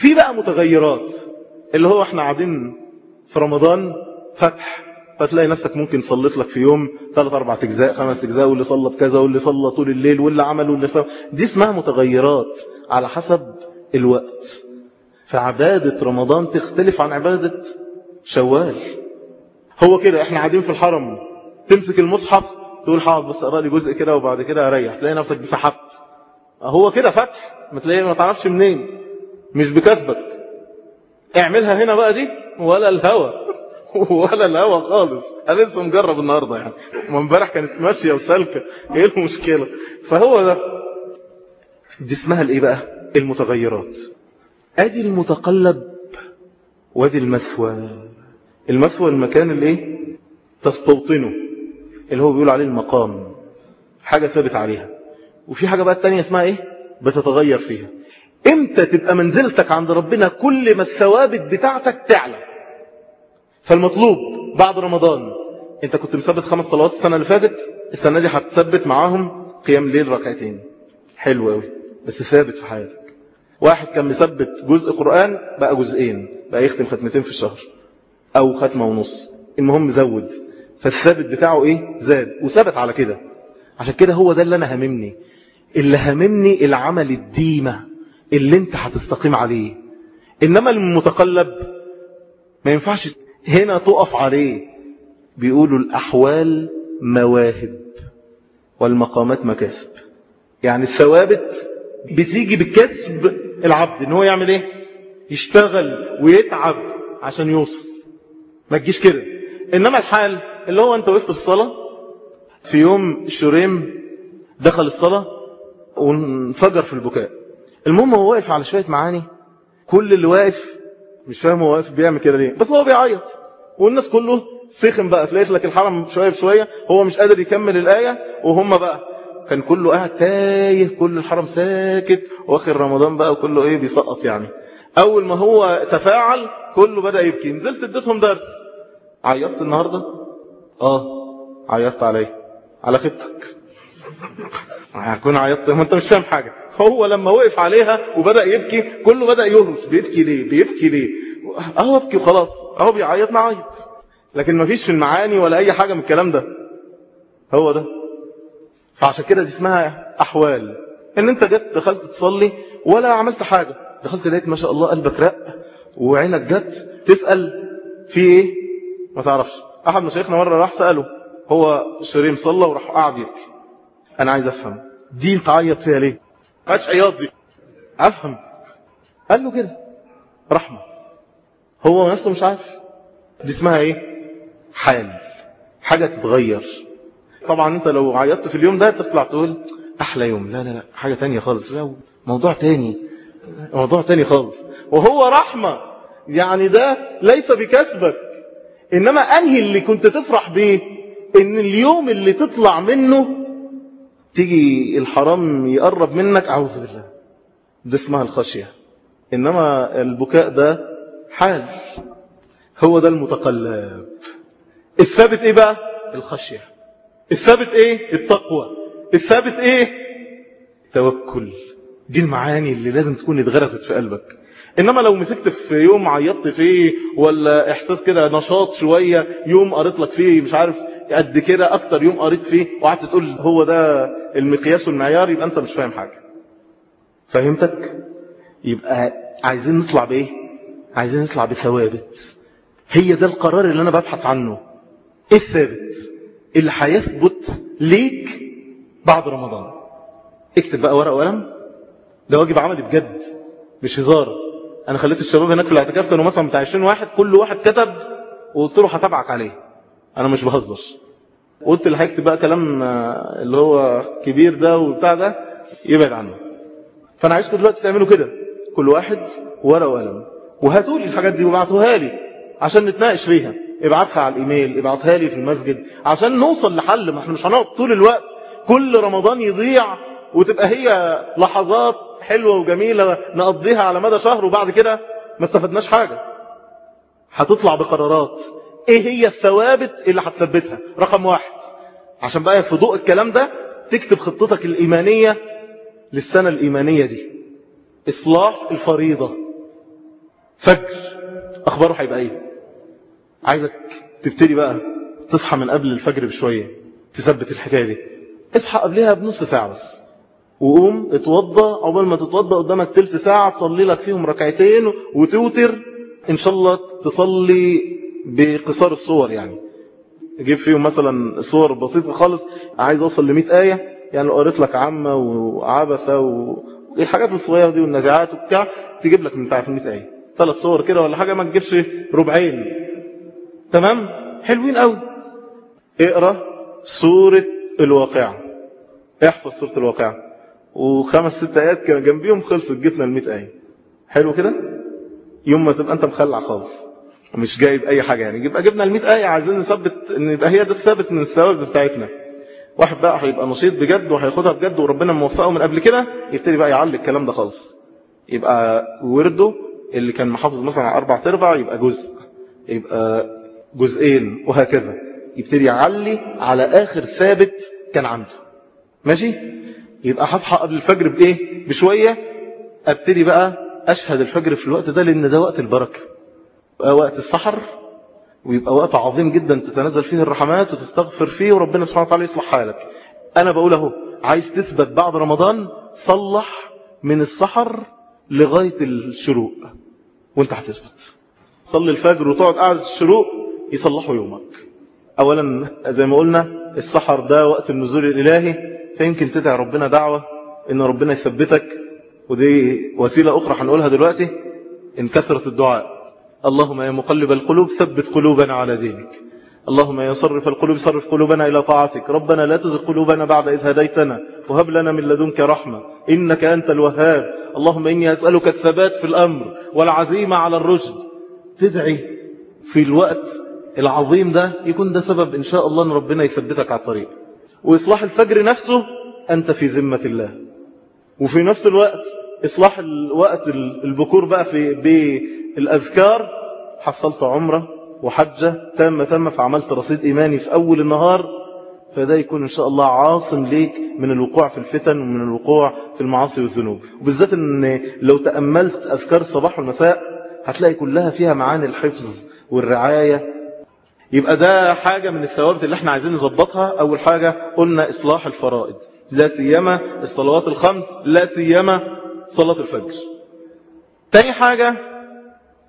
في بقى متغيرات اللي هو إحنا قاعدين في رمضان فتح. فتلاقي نفسك ممكن صليت لك في يوم ثلاث أربع أجزاء خمس أجزاء واللي صلى بكذا واللي صلى طول الليل واللي عمل واللي سوى. دي اسمها متغيرات على حسب الوقت. فعبادة رمضان تختلف عن عبادة شوال. هو كده إحنا قاعدين في الحرم تمسك المصحف تقول حاضر بس اقرأ لي جزء كده وبعد كده أريح تلاقي نفسك بسحبت. هو كده فتح ما تلاقي ما تعرفش منين مش بكسبك. اعملها هنا بقى دي ولا الهوى ولا الهوى خالص. أنا لسه مجرب النهارده يعني. امبارح كانت ماشية وسالكة. إيه المشكلة؟ فهو ده. دي اسمها الإيه بقى؟ المتغيرات. أدي المتقلب وأدي المثوى المثوى المكان اللي إيه تستوطنه اللي هو بيقول عليه المقام حاجة ثابت عليها. وفي حاجة بقى التانية اسمها إيه؟ بتتغير فيها. إمتى تبقى منزلتك عند ربنا كل ما الثوابت بتاعتك تعلى؟ فالمطلوب بعد رمضان. أنت كنت مثبت خمس صلوات السنة اللي فاتت السنة دي هتثبت معاهم قيام ليل ركعتين. حلو قوي بس ثابت في حياتك. واحد كان مثبت جزء قرآن بقى جزئين بقى يختم ختمتين في الشهر. أو ختمة ونص. المهم زود. فالثابت بتاعه إيه؟ زاد. وثبت على كده. عشان كده هو ده اللي أنا هممني. اللي هممني العمل الديمة اللي أنت هتستقيم عليه. إنما المتقلب ما ينفعش هنا تقف عليه. بيقولوا الأحوال مواهب والمقامات مكاسب. يعني الثوابت بتيجي بكسب العبد. إن هو يعمل إيه؟ يشتغل ويتعب عشان يوصل. ما تجيش كده. إنما الحال اللي هو أنت وقفت في الصلاة في يوم شريم دخل الصلاة وانفجر في البكاء. المهم هو واقف على شوية معاني. كل اللي واقف مش فاهم هو واقف بيعمل كده ليه. بس هو بيعيط. والناس كله سخن بقى. تلاقي لك الحرم شوية بشوية. هو مش قادر يكمل الآية. وهم بقى كان كله قاعد تايه. كل الحرم ساكت. واخر رمضان بقى وكله إيه بيسقط يعني. أول ما هو تفاعل كله بدأ يبكي. نزلت اديتهم درس. عيطت النهاردة؟ آه. عيطت عليه على خطك هكون عيطت. ما انت مش فاهم حاجة. هو لما وقف عليها وبدأ يبكي كله بدأ يهرس بيبكي ليه؟ بيبكي ليه؟ اهو ابكي وخلاص. اهو بيعيط. نعيط لكن ما فيش في المعاني ولا أي حاجة من الكلام ده. هو ده. فعشان كده دي اسمها أحوال. إن أنت جت دخلت تصلي ولا عملت حاجة. دخلت لقيت ما شاء الله قلبك رق وعينك جت تسأل في إيه؟ ما تعرفش. أحد مشايخنا مرة راح سأله هو شريم صلى وراح قاعد يبكي أنا عايز أفهم. دي تعيط فيها ليه؟ ماش عياط دي. أفهم. قال له كده. رحمة. هو نفسه مش عارف. دي اسمها إيه؟ حال. حاجة تتغير. طبعا أنت لو عيطت في اليوم ده تطلع تقول أحلى يوم. لا لا لا. حاجة تانية خالص. لا موضوع تاني. موضوع تاني خالص. وهو رحمة. يعني ده ليس بكسبك. إنما أنهي اللي كنت تفرح بيه؟ إن اليوم اللي تطلع منه تيجي الحرام يقرب منك. أعوذ بالله. ده اسمها الخشية. إنما البكاء ده حال. هو ده المتقلب. الثابت إيه بقى؟ الخشية. الثابت إيه؟ التقوى. الثابت إيه؟ توكل دي المعاني اللي لازم تكون اتغرست في قلبك. إنما لو مسكت في يوم عيطت فيه ولا إحساس كده نشاط شوية يوم قريت لك فيه مش عارف قد كده أكتر يوم قريت فيه وقعدت تقول هو ده المقياس والمعيار يبقى أنت مش فاهم حاجة. فهمتك؟ يبقى عايزين نطلع بإيه؟ عايزين نطلع بثوابت. هي ده القرار اللي أنا ببحث عنه. إيه الثابت؟ اللي هيثبت ليك بعد رمضان. اكتب بقى ورقة وقلم. ده واجب عملي بجد مش هزار. أنا خليت الشباب هناك في الاعتكاف كانوا مثلا بتاع 20 واحد كل واحد كتب وقلت له هتابعك عليه. أنا مش بهزر. قلت اللي هيكتب بقى كلام اللي هو كبير ده وبتاع ده يبعد عنه. فأنا عايزكم دلوقتي تعملوا كده. كل واحد ورقة وقلم. وهاتوا لي الحاجات دي وابعتوها لي عشان نتناقش فيها. ابعتها على الإيميل ابعتها لي في المسجد عشان نوصل لحل. ما إحنا مش هنقعد طول الوقت كل رمضان يضيع وتبقى هي لحظات حلوة وجميلة نقضيها على مدى شهر وبعد كده ما استفدناش حاجة. هتطلع بقرارات. إيه هي الثوابت اللي هتثبتها؟ رقم واحد. عشان بقى في ضوء الكلام ده تكتب خطتك الإيمانية للسنة الإيمانية دي. إصلاح الفريضة. فجر. أخباره هيبقى إيه؟ عايزك تبتدي بقى تصحى من قبل الفجر بشوية تثبت الحكاية دي. اصحى قبلها بنص ساعة بس. وقوم اتوضى عقبال ما تتوضى قدامك تلت ساعة تصلي لك فيهم ركعتين وتوتر إن شاء الله تصلي بقصار الصور يعني. جيب فيهم مثلا صور بسيطة خالص عايز أوصل ل 100 آية يعني لو قريت لك عامة وعبثة والحاجات الصغيرة دي والنزعات وبتاع تجيب لك من بتاعت 100 آية. ثلاث صور كده ولا حاجة ما تجيبش ربعين. تمام؟ حلوين قوي اقرأ سورة الواقعة. احفظ سورة الواقعة. وخمس ست آيات كان جنبيهم خلصت جبنا ال 100 آية. حلو كده؟ يوم ما تبقى انت مخلع خالص. ومش جايب أي حاجة يعني. يبقى جبنا ال 100 آية عايزين نثبت إن يبقى هي ده الثابت من الثوابت بتاعتنا. واحد بقى هيبقى نشيط بجد وهياخدها بجد وربنا موفقه من قبل كده يبتدي بقى يعلي الكلام ده خالص. يبقى ورده اللي كان محافظ مثلا على أربع تربع يبقى جزء. يبقى جزئين وهكذا. يبتدي يعلي على آخر ثابت كان عنده. ماشي؟ يبقى هصحى قبل الفجر بإيه؟ بشوية. أبتدي بقى أشهد الفجر في الوقت ده لأن ده وقت البركة. بقى وقت السحر ويبقى وقت عظيم جدا تتنزل فيه الرحمات وتستغفر فيه وربنا سبحانه وتعالى يصلح حالك. أنا بقول أهو عايز تثبت بعد رمضان صلح من السحر لغاية الشروق. وأنت هتثبت. صلي الفجر وتقعد قاعدة الشروق يصلحوا يومك. اولا زي ما قلنا السحر ده وقت النزول الإلهي. فيمكن تدعي ربنا دعوة إن ربنا يثبتك. ودي وسيلة أخرى هنقولها دلوقتي إن كثرة الدعاء. اللهم يا مقلب القلوب ثبت قلوبنا على دينك. اللهم يا صرف القلوب صرف قلوبنا إلى طاعتك. ربنا لا تزغ قلوبنا بعد إذ هديتنا. وهب لنا من لدنك رحمة. إنك أنت الوهاب. اللهم إني أسألك الثبات في الأمر والعزيمة على الرشد. تدعي في الوقت العظيم ده يكون ده سبب إن شاء الله أن ربنا يثبتك على الطريق. وإصلاح الفجر نفسه أنت في ذمة الله. وفي نفس الوقت إصلاح الوقت البكور بقى في بالأذكار حصلت عمرة وحجة تامة تامة فعملت رصيد إيماني في أول النهار. فده يكون إن شاء الله عاصم ليك من الوقوع في الفتن ومن الوقوع في المعاصي والذنوب. وبالذات أن لو تأملت أذكار الصباح والمساء هتلاقي كلها فيها معاني الحفظ والرعاية يبقى ده حاجة من الثوابت اللي إحنا عايزين نظبطها. أول حاجة قلنا إصلاح الفرائض لا سيما الصلوات الخمس لا سيما صلاة الفجر. تاني حاجة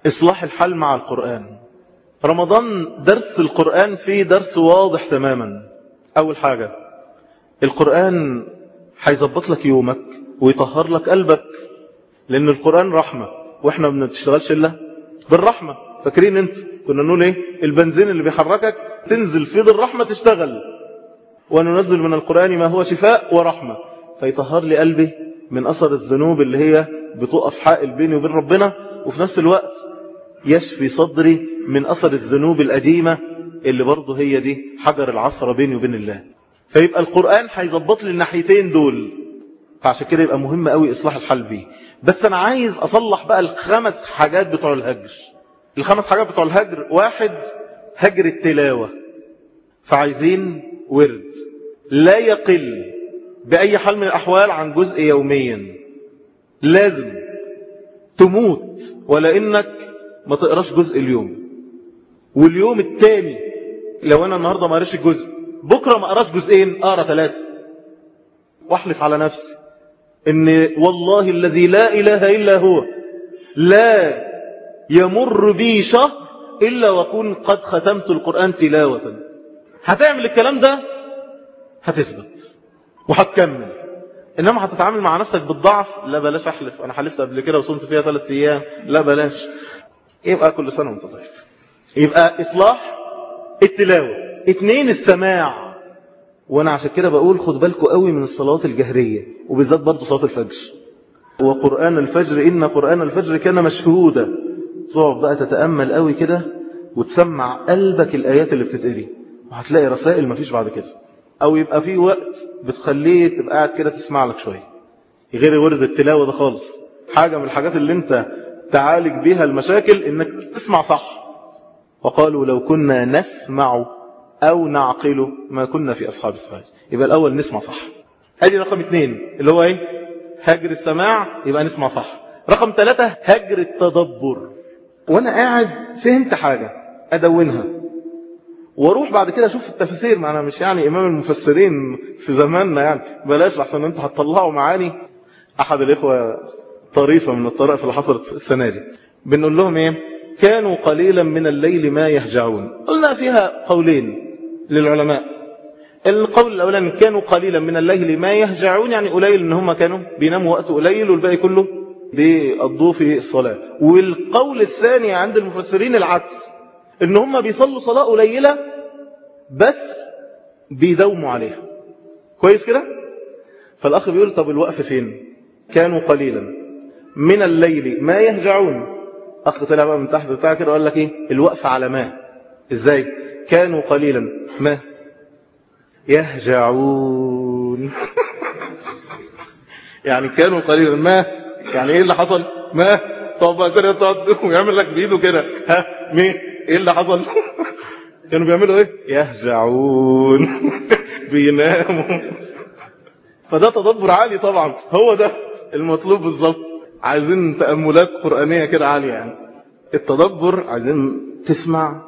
إصلاح الحل مع القرآن. رمضان درس القرآن فيه درس واضح تماما. أول حاجة القرآن هيظبط لك يومك ويطهر لك قلبك لأن القرآن رحمة وإحنا ما بنشتغلش إلا بالرحمة. فاكرين انت كنا نقول إيه؟ البنزين اللي بيحركك تنزل في الرحمة تشتغل. وننزل من القرآن ما هو شفاء ورحمة. فيطهر لي قلبي من أثر الذنوب اللي هي بتقف حائل بيني وبين ربنا وفي نفس الوقت يشفي صدري من أثر الذنوب القديمة اللي برضه هي دي حجر العصر بيني وبين الله. فيبقى القرآن هيظبط لي الناحيتين دول. فعشان كده يبقى مهم قوي إصلاح الحال بيه بس أنا عايز أصلح بقى الخمس حاجات بتوع الهجر الخمس حاجات بتوع الهجر. واحد هجر التلاوة. فعايزين ورد. لا يقل بأي حال من الأحوال عن جزء يوميا. لازم تموت ولا إنك ما تقراش جزء اليوم. واليوم التاني لو أنا النهاردة ما قراش الجزء بكرة ما قراش جزئين أقرأ ثلاثة. وأحلف على نفسي إن والله الذي لا إله إلا هو لا يمر بي شهر إلا وأكون قد ختمت القرآن تلاوة. هتعمل الكلام ده؟ هتثبت. وهتكمل. إنما هتتعامل مع نفسك بالضعف؟ لا بلاش أحلف. أنا حلفت قبل كده وصمت فيها ثلاثة أيام. لا بلاش. يبقى كل سنة وأنت طيب. يبقى إصلاح التلاوة. اتنين السماع. وأنا عشان كده بقول خد بالكم قوي من الصلوات الجهرية وبالذات برضو صلاة الفجر. وقرآن الفجر إن قرآن الفجر كان مشهودا. تقعد بقى تتأمل قوي كده وتسمع قلبك الآيات اللي بتتقري. وهتلاقي رسائل مفيش بعد كده. أو يبقى في وقت بتخليه تبقى قاعد كده تسمع لك شوية. غير ورد التلاوة ده خالص. حاجة من الحاجات اللي انت تعالج بيها المشاكل انك تسمع صح. وقالوا لو كنا نسمع أو نعقل ما كنا في أصحاب السعيد يبقى الأول نسمع صح. هذه رقم اثنين اللي هو إيه؟ هجر السماع يبقى نسمع صح. رقم ثلاثة هجر التدبر. وأنا قاعد فهمت حاجة ادونها. وأروح بعد كده أشوف التفسير ما أنا مش يعني امام المفسرين في زماننا يعني بلاش عشان أنتوا هتطلعوا معاني. احد الاخوة طريفة من الطرائف اللي حصلت السنة دي. بنقول لهم إيه؟ كانوا قليلا من الليل ما يهجعون. قلنا فيها قولين للعلماء. القول الأولاني كانوا قليلا من الليل ما يهجعون يعني قليل إن هم كانوا بيناموا وقت قليل والباقي كله بيقضوه في الصلاة. والقول الثاني عند المفسرين العكس إن هم بيصلوا صلاة قليلة بس بيداوموا عليها. كويس كده؟ فالأخ بيقول طب الوقف فين؟ كانوا قليلا. من الليل ما يهجعون. أخ طلع بقى من تحت بتاع كده وقال لك إيه؟ الوقف على ما. إزاي؟ كانوا قليلا. ما؟ يهجعون. يعني كانوا قليلا. ما؟ يعني إيه اللي حصل؟ ما؟ طب بقى تقعد ويعمل لك بإيده كده. ها؟ مين؟ إيه اللي حصل؟ كانوا بيعملوا إيه؟ يهجعون بيناموا. فده تدبر عالي طبعا. هو ده المطلوب بالظبط. عايزين تأملات قرآنية كده عالية يعني. التدبر عايزين تسمع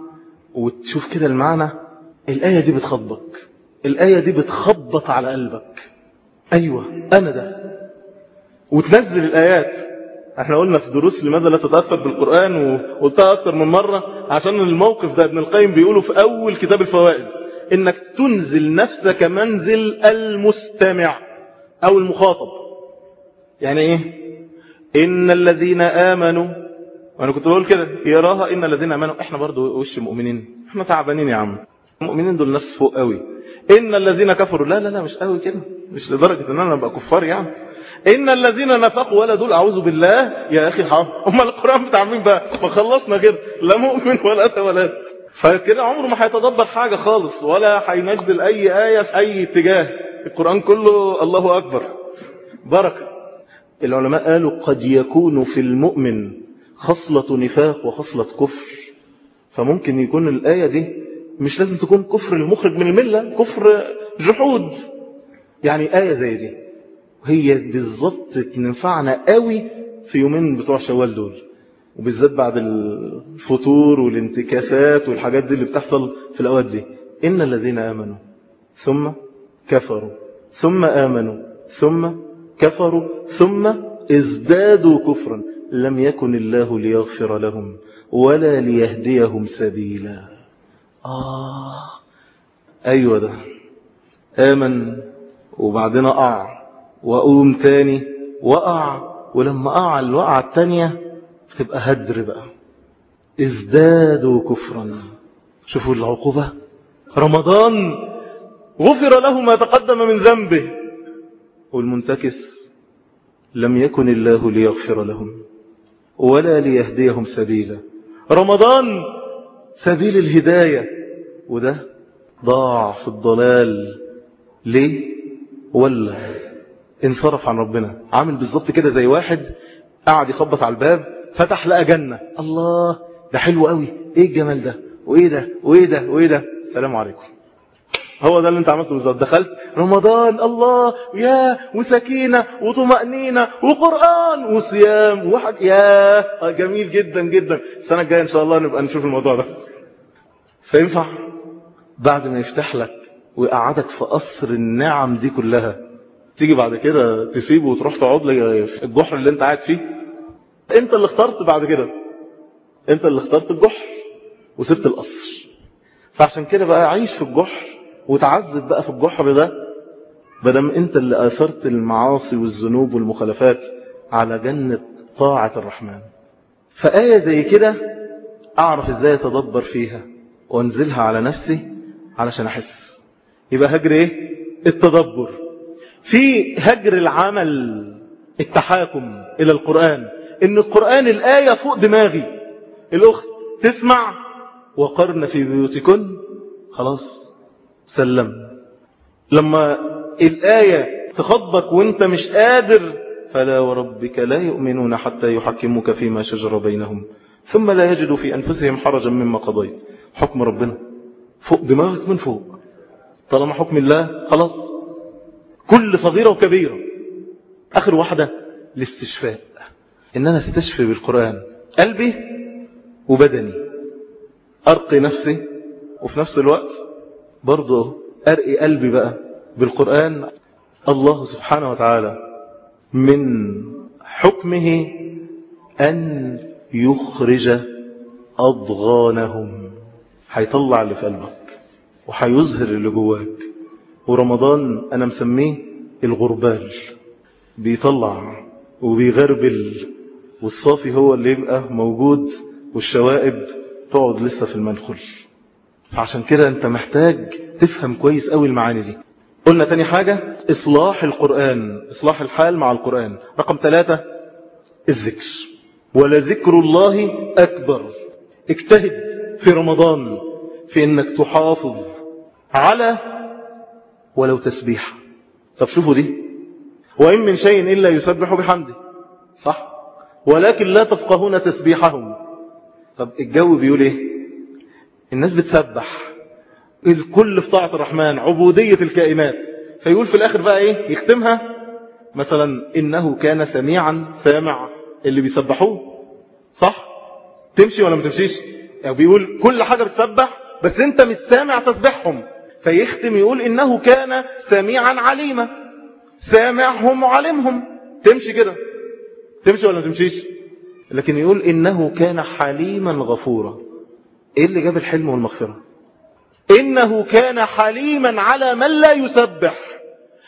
وتشوف كده المعنى. الآية دي بتخبط. الآية دي بتخبط على قلبك. أيوة أنا ده. وتنزل الآيات. إحنا قلنا في دروس لماذا لا تتأثر بالقرآن وقلتها أكثر من مرة عشان الموقف ده ابن القيم بيقوله في أول كتاب الفوائد إنك تنزل نفسك منزل المستمع أو المخاطب. يعني إيه؟ إن الذين آمنوا وأنا كنت بقول كده يراها إن الذين آمنوا. إحنا برضو وش مؤمنين؟ إحنا تعبانين يا عم. المؤمنين دول ناس فوق قوي. إن الذين كفروا لا لا لا مش قوي كده مش لدرجة إن أنا أبقى كفار يعني إن الذين نفقوا ولا دول أعوذ بالله. يا أخي الحرام هم القرآن بتاع مين بقى؟ ما خلصنا كده. لا مؤمن ولا تولاد فكده عمره ما هيتدبر حاجة خالص ولا هينزل أي آية في أي اتجاه. القرآن كله الله أكبر. بركة. العلماء قالوا قد يكون في المؤمن خصلة نفاق وخصلة كفر. فممكن يكون الآية دي مش لازم تكون كفر المخرج من الملة كفر جحود. يعني آية زي دي. هي بالظبط تنفعنا قوي في يومين بتوع شوال دول. وبالذات بعد الفطور والانتكاسات والحاجات دي اللي بتحصل في الأوقات دي. إن الذين آمنوا ثم كفروا ثم آمنوا ثم كفروا ثم ازدادوا كفرا. لم يكن الله ليغفر لهم ولا ليهديهم سبيلا. آه أيوة ده. آمن وبعدين أقع. وأقوم تاني وقع ولما أقع الوقعة التانية تبقى هدر بقى. ازدادوا كفرا. شوفوا العقوبة. رمضان غفر له ما تقدم من ذنبه. والمنتكس لم يكن الله ليغفر لهم ولا ليهديهم سبيلا. رمضان سبيل الهداية. وده ضاع في الضلال. ليه؟ ولا انصرف عن ربنا. عامل بالظبط كده زي واحد قاعد يخبط على الباب فتح لقى جنة. الله ده حلو قوي. إيه الجمال ده؟ وإيه ده؟ وإيه ده؟ وإيه ده؟ السلام عليكم. هو ده اللي أنت عملته بالظبط. دخلت رمضان الله يا وسكينة وطمأنينة وقرآن وصيام. وحد يا جميل جدا جدا. السنة الجاية إن شاء الله نبقى نشوف الموضوع ده. فينفع؟ بعد ما يفتح لك ويقعدك في قصر النعم دي كلها تيجي بعد كده تسيبه وتروح تقعد في الجحر اللي انت قاعد فيه؟ انت اللي اخترت بعد كده. انت اللي اخترت الجحر وسبت القصر. فعشان كده بقى عيش في الجحر وتعذب بقى في الجحر ده. بدم انت اللي آثرت المعاصي والذنوب والمخالفات على جنة طاعة الرحمن. فآية زي كده أعرف إزاي أتدبر فيها وأنزلها على نفسي علشان أحس. يبقى هجر إيه؟ التدبر. في هجر العمل التحاكم إلى القرآن. إن القرآن الآية فوق دماغي. الأخت تسمع وقرن في بيوتكن. خلاص سلم. لما الآية تخضبك وانت مش قادر فلا وربك لا يؤمنون حتى يحكموك فيما شجر بينهم. ثم لا يجدوا في أنفسهم حرجا مما قضيت. حكم ربنا. فوق دماغك من فوق. طالما حكم الله خلاص. كل صغيرة وكبيرة. آخر واحدة الاستشفاء. إن أنا استشفي بالقرآن قلبي وبدني. أرقي نفسي وفي نفس الوقت برضه أرقي قلبي بقى بالقرآن. الله سبحانه وتعالى من حكمه أن يخرج أضغانهم. هيطلع اللي في قلبك وهيظهر اللي جواك. ورمضان أنا مسميه الغربال بيطلع وبيغربل والصافي هو اللي يبقى موجود والشوائب تقعد لسه في المنخل. فعشان كده أنت محتاج تفهم كويس قوي المعاني دي. قلنا تاني حاجة إصلاح القرآن إصلاح الحال مع القرآن. رقم ثلاثة الذكر. ولذكر الله أكبر. اجتهد في رمضان في إنك تحافظ على ولو تسبيح طب شوفوا دي. وإن من شيء إلا يسبح بحمده. صح؟ ولكن لا تفقهون تسبيحهم. طب الجو بيقول إيه؟ الناس بتسبح. الكل في طاعة الرحمن عبودية الكائنات. فيقول في الآخر بقى إيه؟ يختمها. مثلا إنه كان سميعا سامع اللي بيسبحوه. صح؟ تمشي ولا ما تمشيش؟ يعني بيقول كل حاجة بتسبح بس أنت مش سامع تسبحهم فيختم يقول إنه كان سميعا عليما. سامعهم وعلمهم. تمشي كده. تمشي ولا ما تمشيش؟ لكن يقول إنه كان حليما غفورا. إيه اللي جاب الحلم والمغفرة؟ إنه كان حليما على من لا يسبح.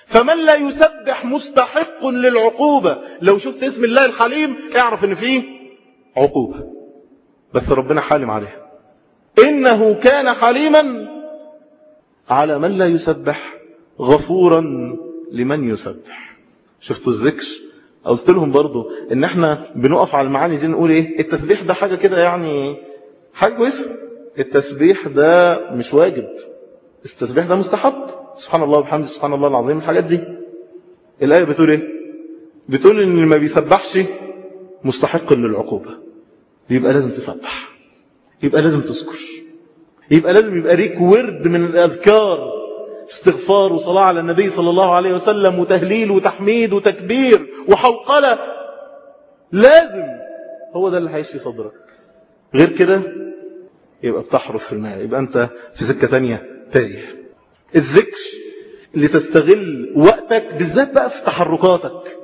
فمن لا يسبح مستحق للعقوبة. لو شفت اسم الله الحليم اعرف إن فيه عقوبة. بس ربنا حالم عليها. إنه كان حليما على من لا يسبح غفورا لمن يسبح. شفتوا الذكر؟ قلت لهم برضو إن إحنا بنقف على المعاني دي نقول إيه؟ التسبيح ده حاجة كده يعني حاجة كويسة. التسبيح ده مش واجب. التسبيح ده مستحب. سبحان الله وبحمده سبحان الله العظيم الحاجات دي. الآية بتقول إيه؟ بتقول إن اللي ما بيسبحش مستحق للعقوبة. يبقى لازم تسبح. يبقى لازم تذكر. يبقى لازم يبقى ليك ورد من الأذكار استغفار وصلاة على النبي صلى الله عليه وسلم وتهليل وتحميد وتكبير وحوقلة. لازم. هو ده اللي هيشفي صدرك. غير كده يبقى بتحرف في الماء يبقى أنت في سكة تانية تايه الذكر لتستغل وقتك بالذات بقى في تحركاتك.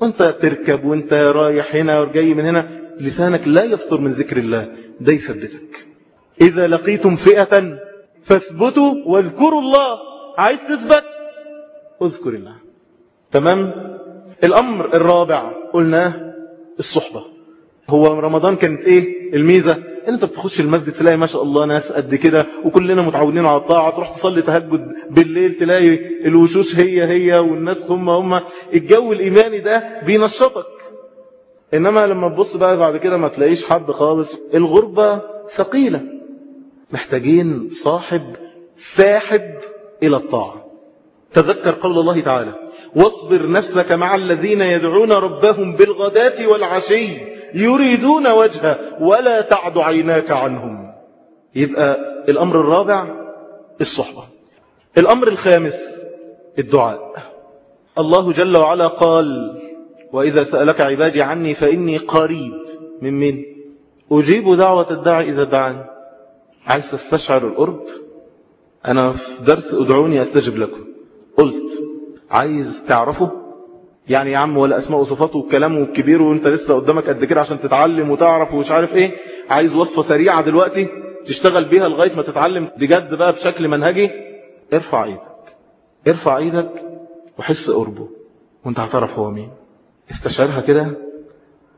وأنت تركب وأنت رايح هنا وجاي من هنا لسانك لا يفطر من ذكر الله ده يثبتك. إذا لقيتم فئة فاثبتوا واذكروا الله. عايز تثبت؟ اذكر الله. تمام؟ الأمر الرابع قلناه الصحبة. هو رمضان كانت إيه؟ الميزة. إن أنت بتخش المسجد تلاقي ما شاء الله ناس قد كده وكلنا متعودين على الطاعة. تروح تصلي تهجد بالليل تلاقي الوشوش هي هي والناس هم هم. الجو الإيماني ده بينشطك. إنما لما تبص بقى بعد كده ما تلاقيش حد خالص. الغربة ثقيلة. محتاجين صاحب ساحب إلى الطاعة. تذكر قول الله تعالى واصبر نفسك مع الذين يدعون ربهم بالغداة والعشي يريدون وجهه ولا تعد عيناك عنهم. يبقى الأمر الرابع الصحبة. الأمر الخامس الدعاء. الله جل وعلا قال وإذا سألك عبادي عني فإني قريب من من أجيب دعوة الداعي إذا دعاني. عايز تستشعر القرب؟ أنا في درس أدعوني أستجب لكم. قلت عايز تعرفه؟ يعني يا عم ولا أسماء وصفاته وكلامه الكبير وأنت لسه قدامك قد كده عشان تتعلم وتعرف ومش عارف إيه؟ عايز وصفة سريعة دلوقتي تشتغل بيها لغاية ما تتعلم بجد بقى بشكل منهجي؟ ارفع إيدك. ارفع إيدك وحس قربه. وأنت هتعرف هو مين. استشعرها كده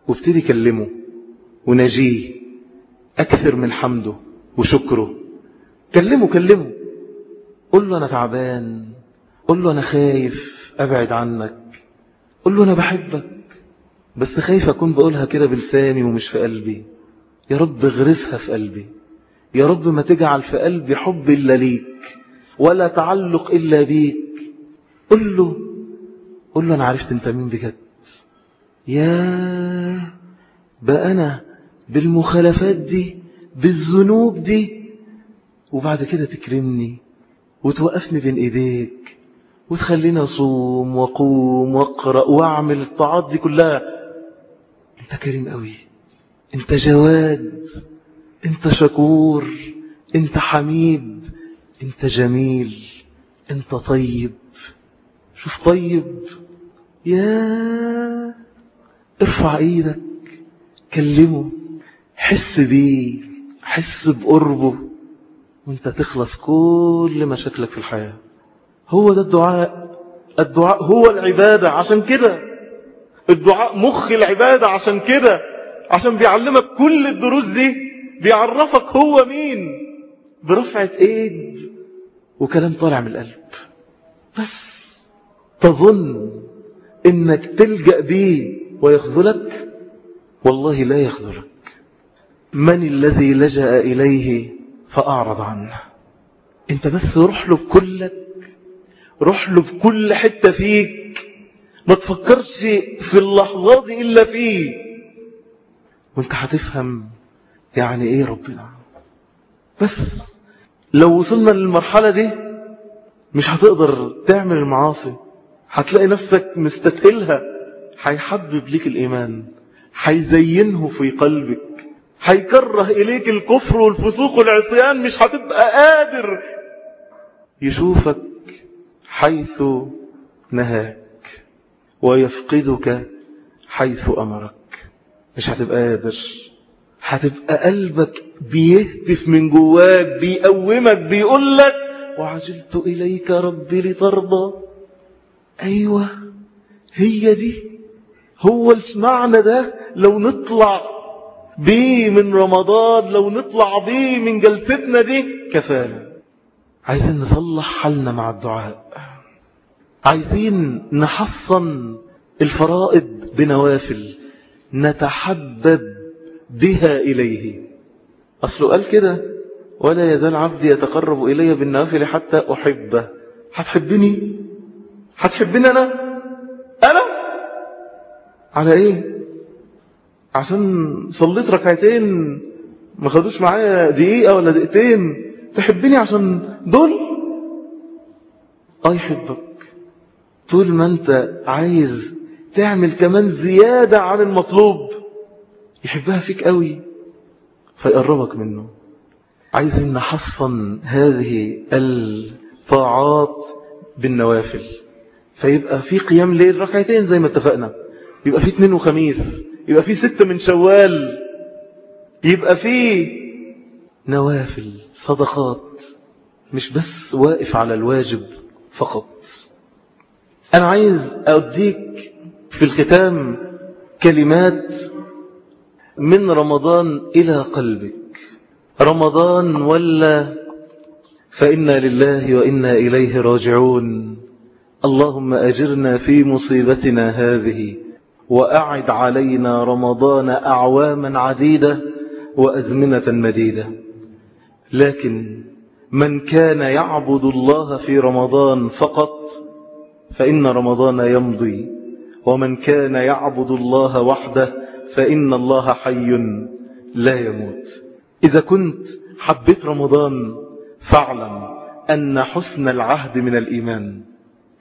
وابتدي كلمه ونجيه أكثر من حمده. وشكره. كلمه كلمه. قل له أنا تعبان. قل له أنا خايف أبعد عنك. قل له أنا بحبك. بس خايف أكون بقولها كده بلساني ومش في قلبي. يا رب اغرسها في قلبي. يا رب ما تجعل في قلبي حب إلا ليك ولا تعلق إلا بيك. قل له. قل له أنا عرفت أنت مين بجد. يا بقى أنا بالمخالفات دي بالذنوب دي وبعد كده تكرمني وتوقفني بين إيديك وتخليني أصوم وأقوم وأقرأ وأعمل الطاعات دي كلها. أنت كريم قوي أنت جواد أنت شكور أنت حميد أنت جميل أنت طيب. شوف طيب يا ارفع إيدك كلمه حس بيه. حس بقربه وانت تخلص كل مشاكلك في الحياة. هو ده الدعاء. الدعاء هو العبادة. عشان كده الدعاء مخ العبادة. عشان كده عشان بيعلمك كل الدروس دي بيعرفك هو مين. برفعة ايد وكلام طالع من القلب. بس تظن إنك تلجأ بيه ويخذلك؟ والله لا يخذلك. من الذي لجأ إليه فأعرض عنه. أنت بس روح له بكلك روح له بكل حتة فيك. ما تفكرش في اللحظات دي إلا فيه. وأنت هتفهم يعني إيه ربنا. بس لو وصلنا للمرحلة دي مش هتقدر تعمل المعاصي. هتلاقي نفسك مستثقلها هيحبب ليك الإيمان. هيزينه في قلبك. هيكره إليك الكفر والفسوق والعصيان مش هتبقى قادر يشوفك حيث نهاك ويفقدك حيث أمرك. مش هتبقى قادر. هتبقى قلبك بيهتف من جواك بيقومك بيقولك وعجلت إليك ربي لترضى. أيوة هي دي هو المعنى ده. لو نطلع بيه من رمضان لو نطلع بيه من جلستنا دي كفانا. عايزين نصلح حالنا مع الدعاء. عايزين نحصن الفرائض بنوافل نتحبب بها إليه. أصله قال كده ولا يزال عبدي يتقرب إلي بالنوافل حتى أحبه. هتحبني؟ هتحبني أنا؟ أنا؟ على إيه؟ عشان صليت ركعتين ما خدوش معايا دقيقة ولا دقيقتين. تحبني عشان دول؟ آه يحبك. طول ما انت عايز تعمل كمان زيادة عن المطلوب يحبها فيك قوي فيقربك منه. عايزين نحصن هذه الطاعات بالنوافل. فيبقى في قيام ليل ركعتين زي ما اتفقنا. يبقى في اثنين وخميس. يبقى في ستة من شوال يبقى في نوافل صدقات مش بس واقف على الواجب فقط. أنا عايز أوديك في الختام كلمات من رمضان إلى قلبك. رمضان ولا فإنا لله وإنا إليه راجعون. اللهم أجرنا في مصيبتنا هذه. وأعد علينا رمضان أعواما عديدة وأزمنة مديدة. لكن من كان يعبد الله في رمضان فقط فإن رمضان يمضي ومن كان يعبد الله وحده فإن الله حي لا يموت. إذا كنت حبيت رمضان فاعلم أن حسن العهد من الإيمان.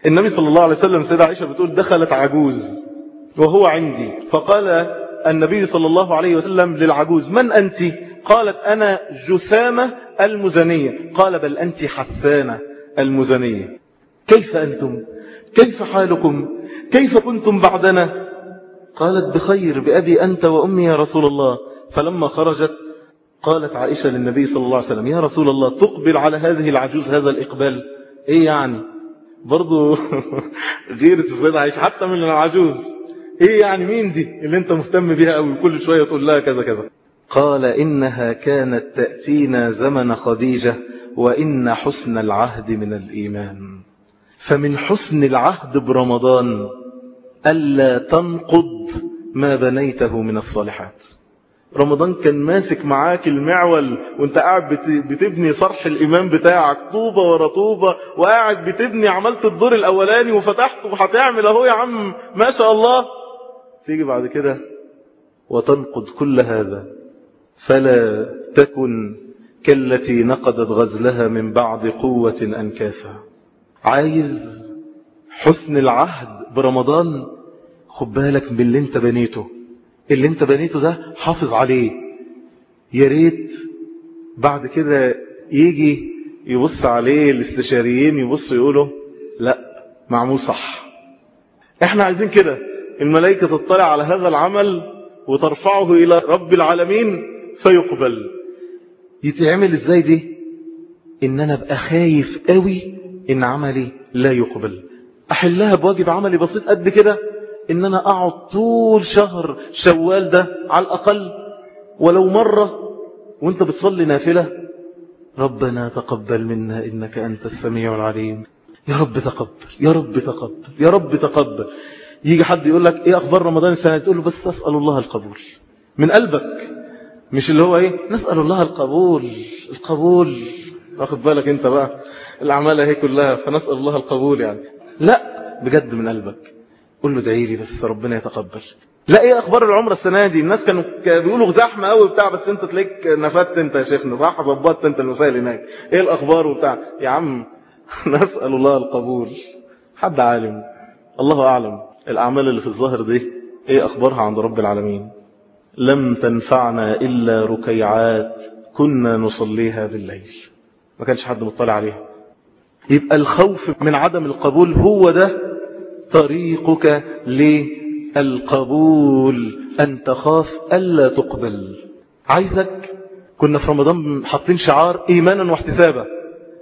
النبي صلى الله عليه وسلم سيدة عائشة بتقول دخلت عجوز. وهو عندي. فقال النبي صلى الله عليه وسلم للعجوز من أنت؟ قالت أنا جسامة المزنية. قال بل أنت حسانة المزنية. كيف أنتم؟ كيف حالكم؟ كيف كنتم بعدنا؟ قالت بخير بأبي أنت وأمي يا رسول الله. فلما خرجت قالت عائشة للنبي صلى الله عليه وسلم يا رسول الله تقبل على هذه العجوز هذا الإقبال. إيه يعني؟ برضو غيرة السيدة عائشة حتى من العجوز. إيه يعني مين دي اللي أنت مهتم بيها قوي كل شوية تقول لها كذا كذا. قال إنها كانت تأتينا زمن خديجة وإن حسن العهد من الإيمان. فمن حسن العهد برمضان ألا تنقض ما بنيته من الصالحات. رمضان كان ماسك معاك المعول وأنت قاعد بتبني صرح الإيمان بتاعك طوبة ورا طوبة وقاعد بتبني عملت الدور الأولاني وفتحت وهتعمل أهو يا عم ما شاء الله. تيجي بعد كده وتنقض كل هذا. فلا تكن كالتي نقضت غزلها من بعد قوة أنكاثا عايز حسن العهد برمضان خد بالك باللي انت بنيته. اللي انت بنيته ده حافظ عليه. يا ريت بعد كده يجي يبص عليه الاستشاريين يبصوا يقولوا لا معمول صح. إحنا عايزين كده. الملائكة تطلع على هذا العمل وترفعه إلى رب العالمين فيقبل. يتعمل إزاي دي؟ إن أنا أبقى خايف قوي إن عملي لا يقبل. أحلها بواجب عملي بسيط قد كده إن أنا أقعد طول شهر شوال ده على الأقل. ولو مرة وأنت بتصلي نافلة ربنا تقبل منا إنك أنت السميع العليم. يا رب تقبل يا رب تقبل يا رب تقبل. يجي حد يقول لك إيه أخبار رمضان السنة تقول له بس اسأل الله القبول. من قلبك. مش اللي هو إيه؟ نسأل الله القبول. القبول. واخد بالك أنت بقى؟ الأعمال أهي كلها فنسأل الله القبول يعني. لا بجد من قلبك. قول له ادعي لي بس ربنا يتقبل. لا إيه أخبار العمرة السنة دي؟ الناس كانوا بيقولوا زحمة قوي بتاع بس أنت تلاقيك نفدت أنت يا شيخنا. صح؟ ظبطت أنت المسائل هناك. إيه الأخبار وبتاع؟ يا عم نسأل الله القبول. حد عالم. الله أعلم. الأعمال اللي في الظاهر دي إيه أخبارها عند رب العالمين؟ لم تنفعنا إلا ركيعات كنا نصليها بالليل. ما كانش حد مطلع عليها. يبقى الخوف من عدم القبول هو ده طريقك للقبول. أن تخاف ألا تقبل. عايزك كنا في رمضان حاطين شعار إيمانا واحتسابا.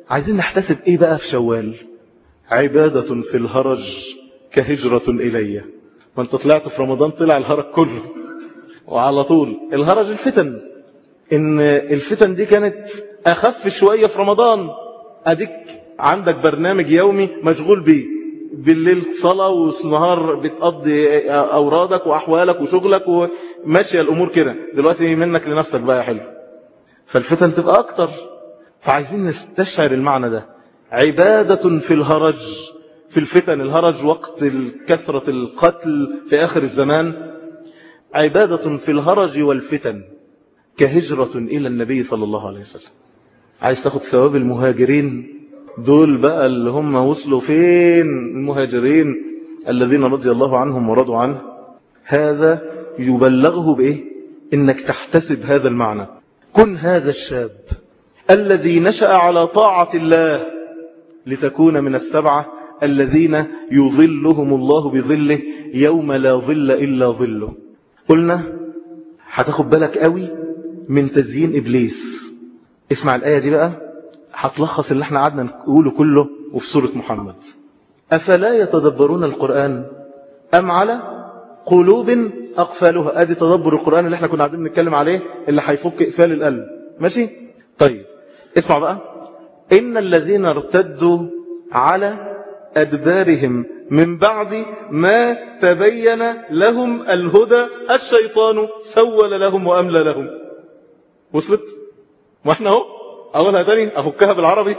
عايزين نحتسب إيه بقى في شوال؟ عبادة في الهرج. كهجرة إلي. ما انت طلعت في رمضان طلع الهرج كله. وعلى طول. الهرج الفتن. إن الفتن دي كانت أخف شوية في رمضان. أديك عندك برنامج يومي مشغول بيه. بالليل صلاة والنهار بتقضي أورادك وأحوالك وشغلك وماشية الأمور كده. دلوقتي منك لنفسك بقى يا حلو. فالفتن تبقى أكتر. فعايزين نستشعر المعنى ده. عبادة في الهرج. في الفتن الهرج وقت كثرة القتل في آخر الزمان عبادة في الهرج والفتن كهجرة إلى النبي صلى الله عليه وسلم. عايز تاخد ثواب المهاجرين؟ دول بقى اللي هم وصلوا فين؟ المهاجرين الذين رضي الله عنهم ورضوا عنه. هذا يبلغه بإيه؟ إنك تحتسب هذا المعنى. كن هذا الشاب الذي نشأ على طاعة الله لتكون من السبعة الذين يظلهم الله بظله يوم لا ظل إلا ظله. قلنا هتاخد بالك قوي من تزيين إبليس. اسمع الآية دي بقى هتلخص اللي إحنا قعدنا نقوله كله وفي سورة محمد. أفلا يتدبرون القرآن أم على قلوب أقفالها أدي تدبر القرآن اللي إحنا كنا قاعدين نتكلم عليه اللي هيفك إقفال القلب. ماشي؟ طيب اسمع بقى. إن الذين ارتدوا على أدبارهم من بعد ما تبين لهم الهدى الشيطان سول لهم وأملى لهم. وصلت وإحنا أهو. أقولها تاني أفكها بالعربي.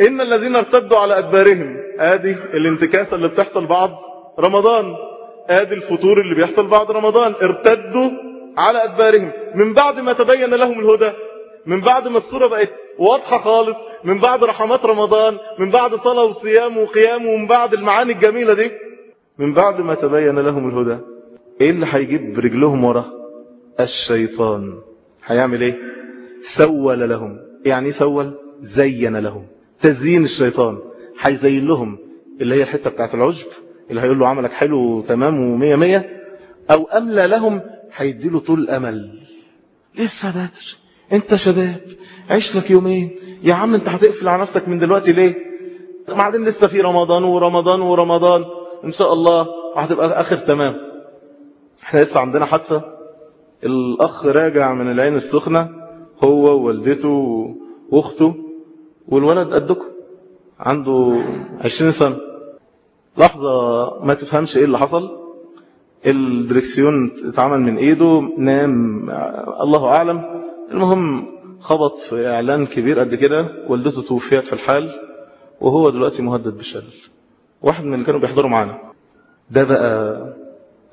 إن الذين ارتدوا على أدبارهم آدي الانتكاسة اللي بتحصل بعد رمضان. آدي الفطور اللي بيحصل بعد رمضان. ارتدوا على أدبارهم. من بعد ما تبين لهم الهدى من بعد ما الصورة بقت واضحة خالص من بعد رحمات رمضان من بعد صلاة وصيام وقيام ومن بعد المعاني الجميلة دي من بعد ما تبين لهم الهدى إيه اللي هيجيب رجلهم ورا؟ الشيطان. هيعمل إيه؟ سول لهم. يعني سول؟ زين لهم. تزيين الشيطان. هيزين لهم. اللي هي الحتة بتاعت العجب اللي هيقول له عملك حلو تمام ومية مية أو أملى لهم هيديله طول امل لسه بدر انت شباب عيش لك يومين. يا عم انت هتقفل على نفسك من دلوقتي ليه؟ بعدين لسه في رمضان ورمضان ورمضان. إن شاء الله وهتبقى آخر تمام. إحنا لسه عندنا حادثة. الأخ راجع من العين السخنة هو ووالدته وأخته والولد قدكم. عنده عشرين سنة. لحظة ما تفهمش إيه اللي حصل. الدركسيون اتعمل من إيده نام. الله أعلم. المهم خبط في إعلان كبير قد كده والدته توفيت في الحال وهو دلوقتي مهدد بالشلل واحد من اللي كانوا بيحضروا معانا. ده بقى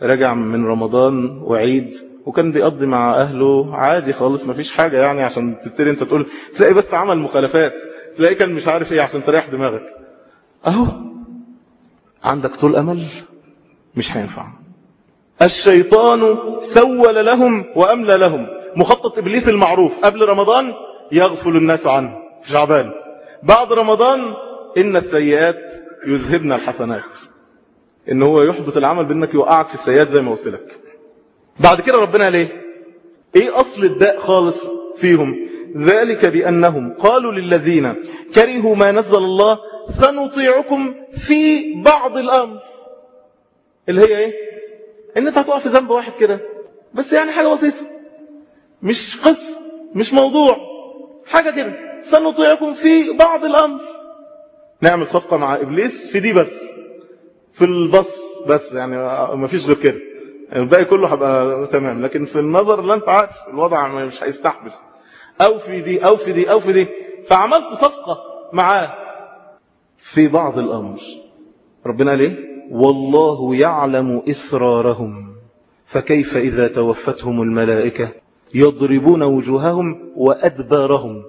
رجع من رمضان وعيد وكان بيقضي مع أهله عادي خالص مفيش حاجة يعني عشان تبتدي أنت تقول تلاقي بس عمل مخالفات تلاقي كان مش عارف إيه عشان تريح دماغك. أهو عندك طول أمل مش هينفع. الشيطان سول لهم وأملى لهم. مخطط إبليس المعروف قبل رمضان يغفل الناس عنه شعبان. بعد رمضان إن السيئات يذهبن الحسنات. إن هو يحبط العمل بأنك يوقعك في السيئات زي ما قلت لك. بعد كده ربنا ليه؟ إيه أصل الداء خالص فيهم؟ ذلك بأنهم قالوا للذين كرهوا ما نزل الله سنطيعكم في بعض الأمر. اللي هي إيه؟ إن أنت هتقع في ذنب واحد كده. بس يعني حاجة بسيطة. مش قصة مش موضوع. حاجة كده. سنطيعكم في بعض الأمر. نعمل صفقة مع إبليس في دي بس. في البص بس يعني ما فيش غير كده. الباقي كله هيبقى تمام. لكن في النظر لا انت عارف الوضع مش هيستحمل أو في دي أو في دي أو في دي. فعملت صفقة معاه. في بعض الأمر. ربنا ليه والله يعلم إسرارهم. فكيف إذا توفتهم الملائكة؟ يضربون وجوههم وأدبارهم.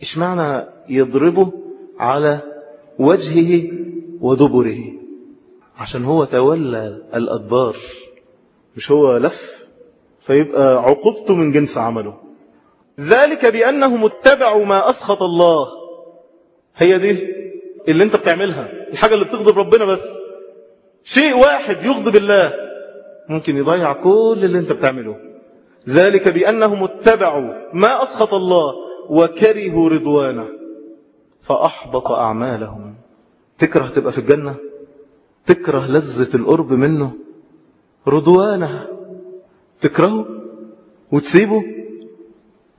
إيش معنى يضربه؟ على وجهه ودبره. عشان هو تولى الأدبار مش هو لف فيبقى عقوبته من جنس عمله. ذلك بأنهم اتبعوا ما أسخط الله. هي دي اللي انت بتعملها الحاجة اللي بتغضب ربنا بس. شيء واحد يغضب الله. ممكن يضيع كل اللي انت بتعمله. ذلك بأنهم اتبعوا ما أسخط الله وكرهوا رضوانه. فأحبط أعمالهم. تكره تبقى في الجنة؟ تكره لذة القرب منه؟ رضوانه. تكرهه؟ وتسيبه؟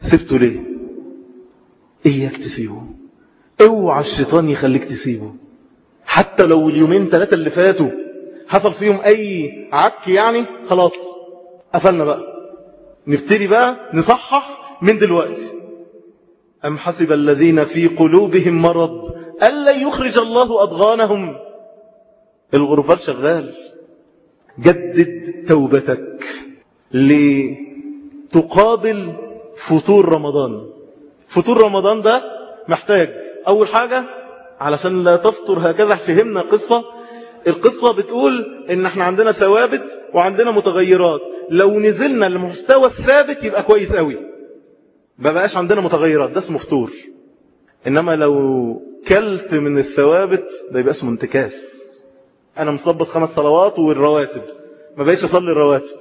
سبته ليه؟ إياك تسيبه. أوعى الشيطان يخليك تسيبه. حتى لو اليومين ثلاثة اللي فاتوا حصل فيهم أي عك يعني خلاص قفلنا بقى. نبتدي بقى نصحح من دلوقتي. أم حسب الذين في قلوبهم مرض ألا يخرج الله أضغانهم؟ الغرفات شغال. جدد توبتك لتقابل فطور رمضان. فطور رمضان ده محتاج أول حاجة علشان لا تفطر هكذا فهمنا قصة. القصة بتقول إن إحنا عندنا ثوابت وعندنا متغيرات. لو نزلنا لمستوى الثابت يبقى كويس قوي. ما بقاش عندنا متغيرات ده اسمه فطور. إنما لو كلت من الثوابت ده يبقى اسمه انتكاس. أنا مصبت خمس صلوات والرواتب. ما بقيش أصلي الرواتب.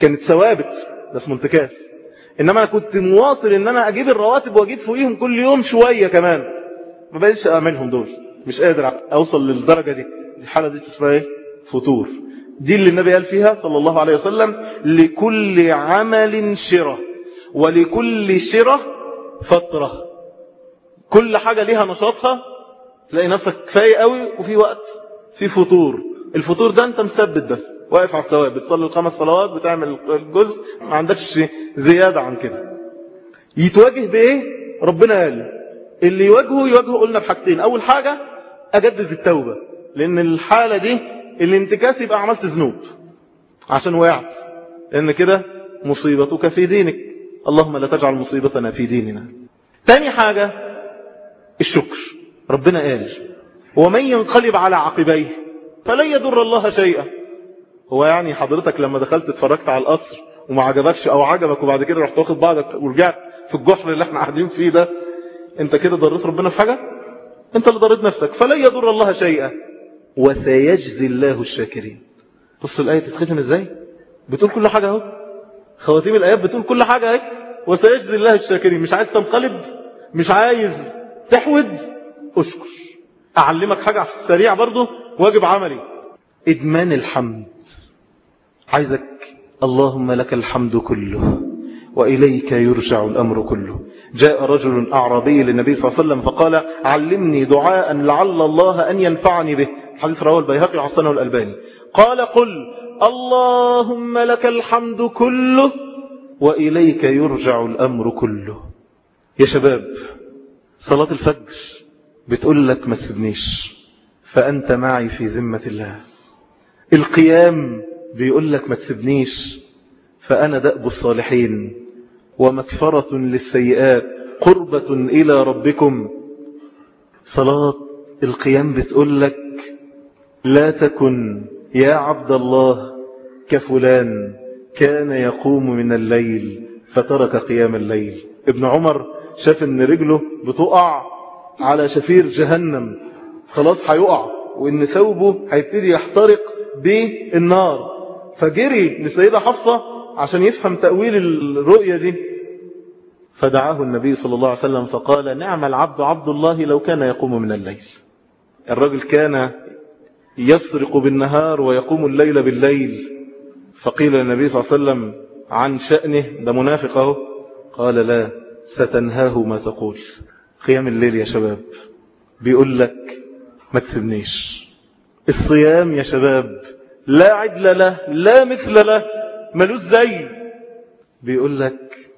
كانت ثوابت ده اسمه انتكاس. إنما أنا كنت مواصل إن أنا أجيب الرواتب وأجيب فوقيهم كل يوم شوية كمان. ما بقيش أعملهم دول. مش قادر أوصل للدرجة دي. الحالة دي اسمها إيه؟ فطور. دي اللي النبي قال فيها صلى الله عليه وسلم لكل عمل شرة ولكل شرة فترة كل حاجة ليها نشاطها تلاقي نفسك كفاية قوي وفي وقت في فطور. الفطور ده انت مثبت بس واقف على الثواب. بتصلي الخمس صلوات بتعمل الجزء ما عندكش زيادة عن كده. يتواجه بإيه؟ ربنا قال اللي يواجهه يواجهه قلنا بحاجتين. أول حاجة أجدد التوبة لأن الحالة دي الانتكاس يبقى عملت ذنوب. عشان وقعت. لأن كده مصيبتك في دينك. اللهم لا تجعل مصيبتنا في ديننا. تاني حاجة الشكر. ربنا قال ومن ينقلب على عقبيه فلن يضر الله شيئا. هو يعني حضرتك لما دخلت اتفرجت على القصر وما عجبكش أو عجبك وبعد كده رحت واخد بعضك ورجعت في الجحر اللي إحنا قاعدين فيه ده أنت كده ضريت ربنا في حاجة؟ أنت اللي ضريت نفسك. فلن يضر الله شيئا. وسيجزي الله الشاكرين. بص الآية تتختم إزاي؟ بتقول كل حاجة أهو. خواتيم الآيات بتقول كل حاجة أهي. وسيجزي الله الشاكرين. مش عايز تنقلب مش عايز تحود أشكر. أعلمك حاجة في السريع برضو واجب عملي. إدمان الحمد. عايزك اللهم لك الحمد كله وإليك يرجع الأمر كله. جاء رجل أعرابي للنبي صلى الله عليه وسلم فقال علمني دعاء لعل الله أن ينفعني به. حديث رواه البيهقي وحسنه الألباني. قال قل اللهم لك الحمد كله وإليك يرجع الأمر كله. يا شباب صلاة الفجر بتقول لك ما تسيبنيش فأنت معي في ذمة الله. القيام بيقول لك ما تسيبنيش فأنا دأب الصالحين ومكفرة للسيئات قربة إلى ربكم. صلاة القيام بتقول لك لا تكن يا عبد الله كفلان كان يقوم من الليل فترك قيام الليل. ابن عمر شاف إن رجله بتقع على شفير جهنم. خلاص هيقع وإن ثوبه هيبتدي يحترق بالنار. فجري لسيدة حفصة عشان يفهم تأويل الرؤية دي. فدعاه النبي صلى الله عليه وسلم فقال نعم العبد عبد الله لو كان يقوم من الليل. الرجل كان يسرق بالنهار ويقوم الليل بالليل. فقيل للنبي صلى الله عليه وسلم عن شأنه؟ ده منافق أهو. قال لا ستنهاه ما تقول. قيام الليل يا شباب. بيقول لك ما تسبنيش الصيام يا شباب لا عدل له لا مثل له ملوش زي. بيقول لك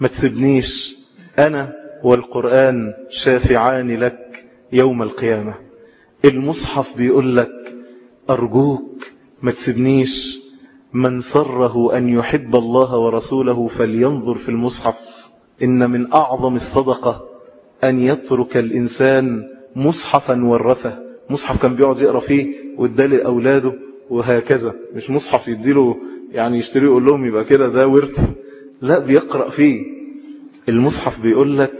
ما تسبنيش أنا والقرآن شافعان لك يوم القيامة. المصحف بيقول لك أرجوك ما تسبنيش من سره أن يحب الله ورسوله فلينظر في المصحف. إن من أعظم الصدقة أن يترك الإنسان مصحفا ورثة. مصحف كان بيقعد يقرأ فيه وادالي لأولاده وهكذا. مش مصحف يديله يعني يشتريه يقول لهم يبقى كده ده ورث. لا بيقرأ فيه. المصحف بيقول لك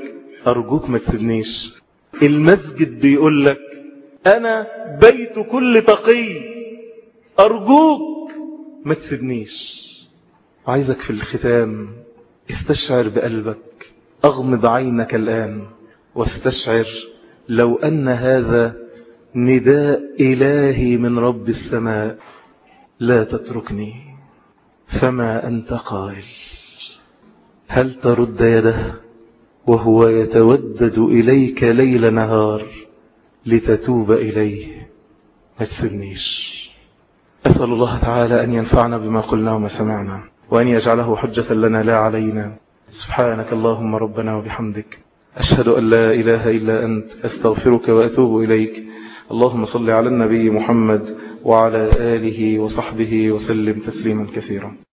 أرجوك ما تسيبنيش. المسجد بيقول لك أنا بيت كل تقي أرجوك ما تسيبنيش. عايزك في الختام استشعر بقلبك. أغمض عينك الآن واستشعر لو أن هذا نداء إلهي من رب السماء لا تتركني. فما أنت قائل؟ هل ترد يده وهو يتودد إليك ليل نهار؟ لتتوب إليه. ما تسبنيش أسأل الله تعالى أن ينفعنا بما قلنا وما سمعنا وأن يجعله حجة لنا لا علينا. سبحانك اللهم ربنا وبحمدك. أشهد أن لا إله إلا أنت. أستغفرك وأتوب إليك. اللهم صل على النبي محمد وعلى آله وصحبه وسلم تسليما كثيرا.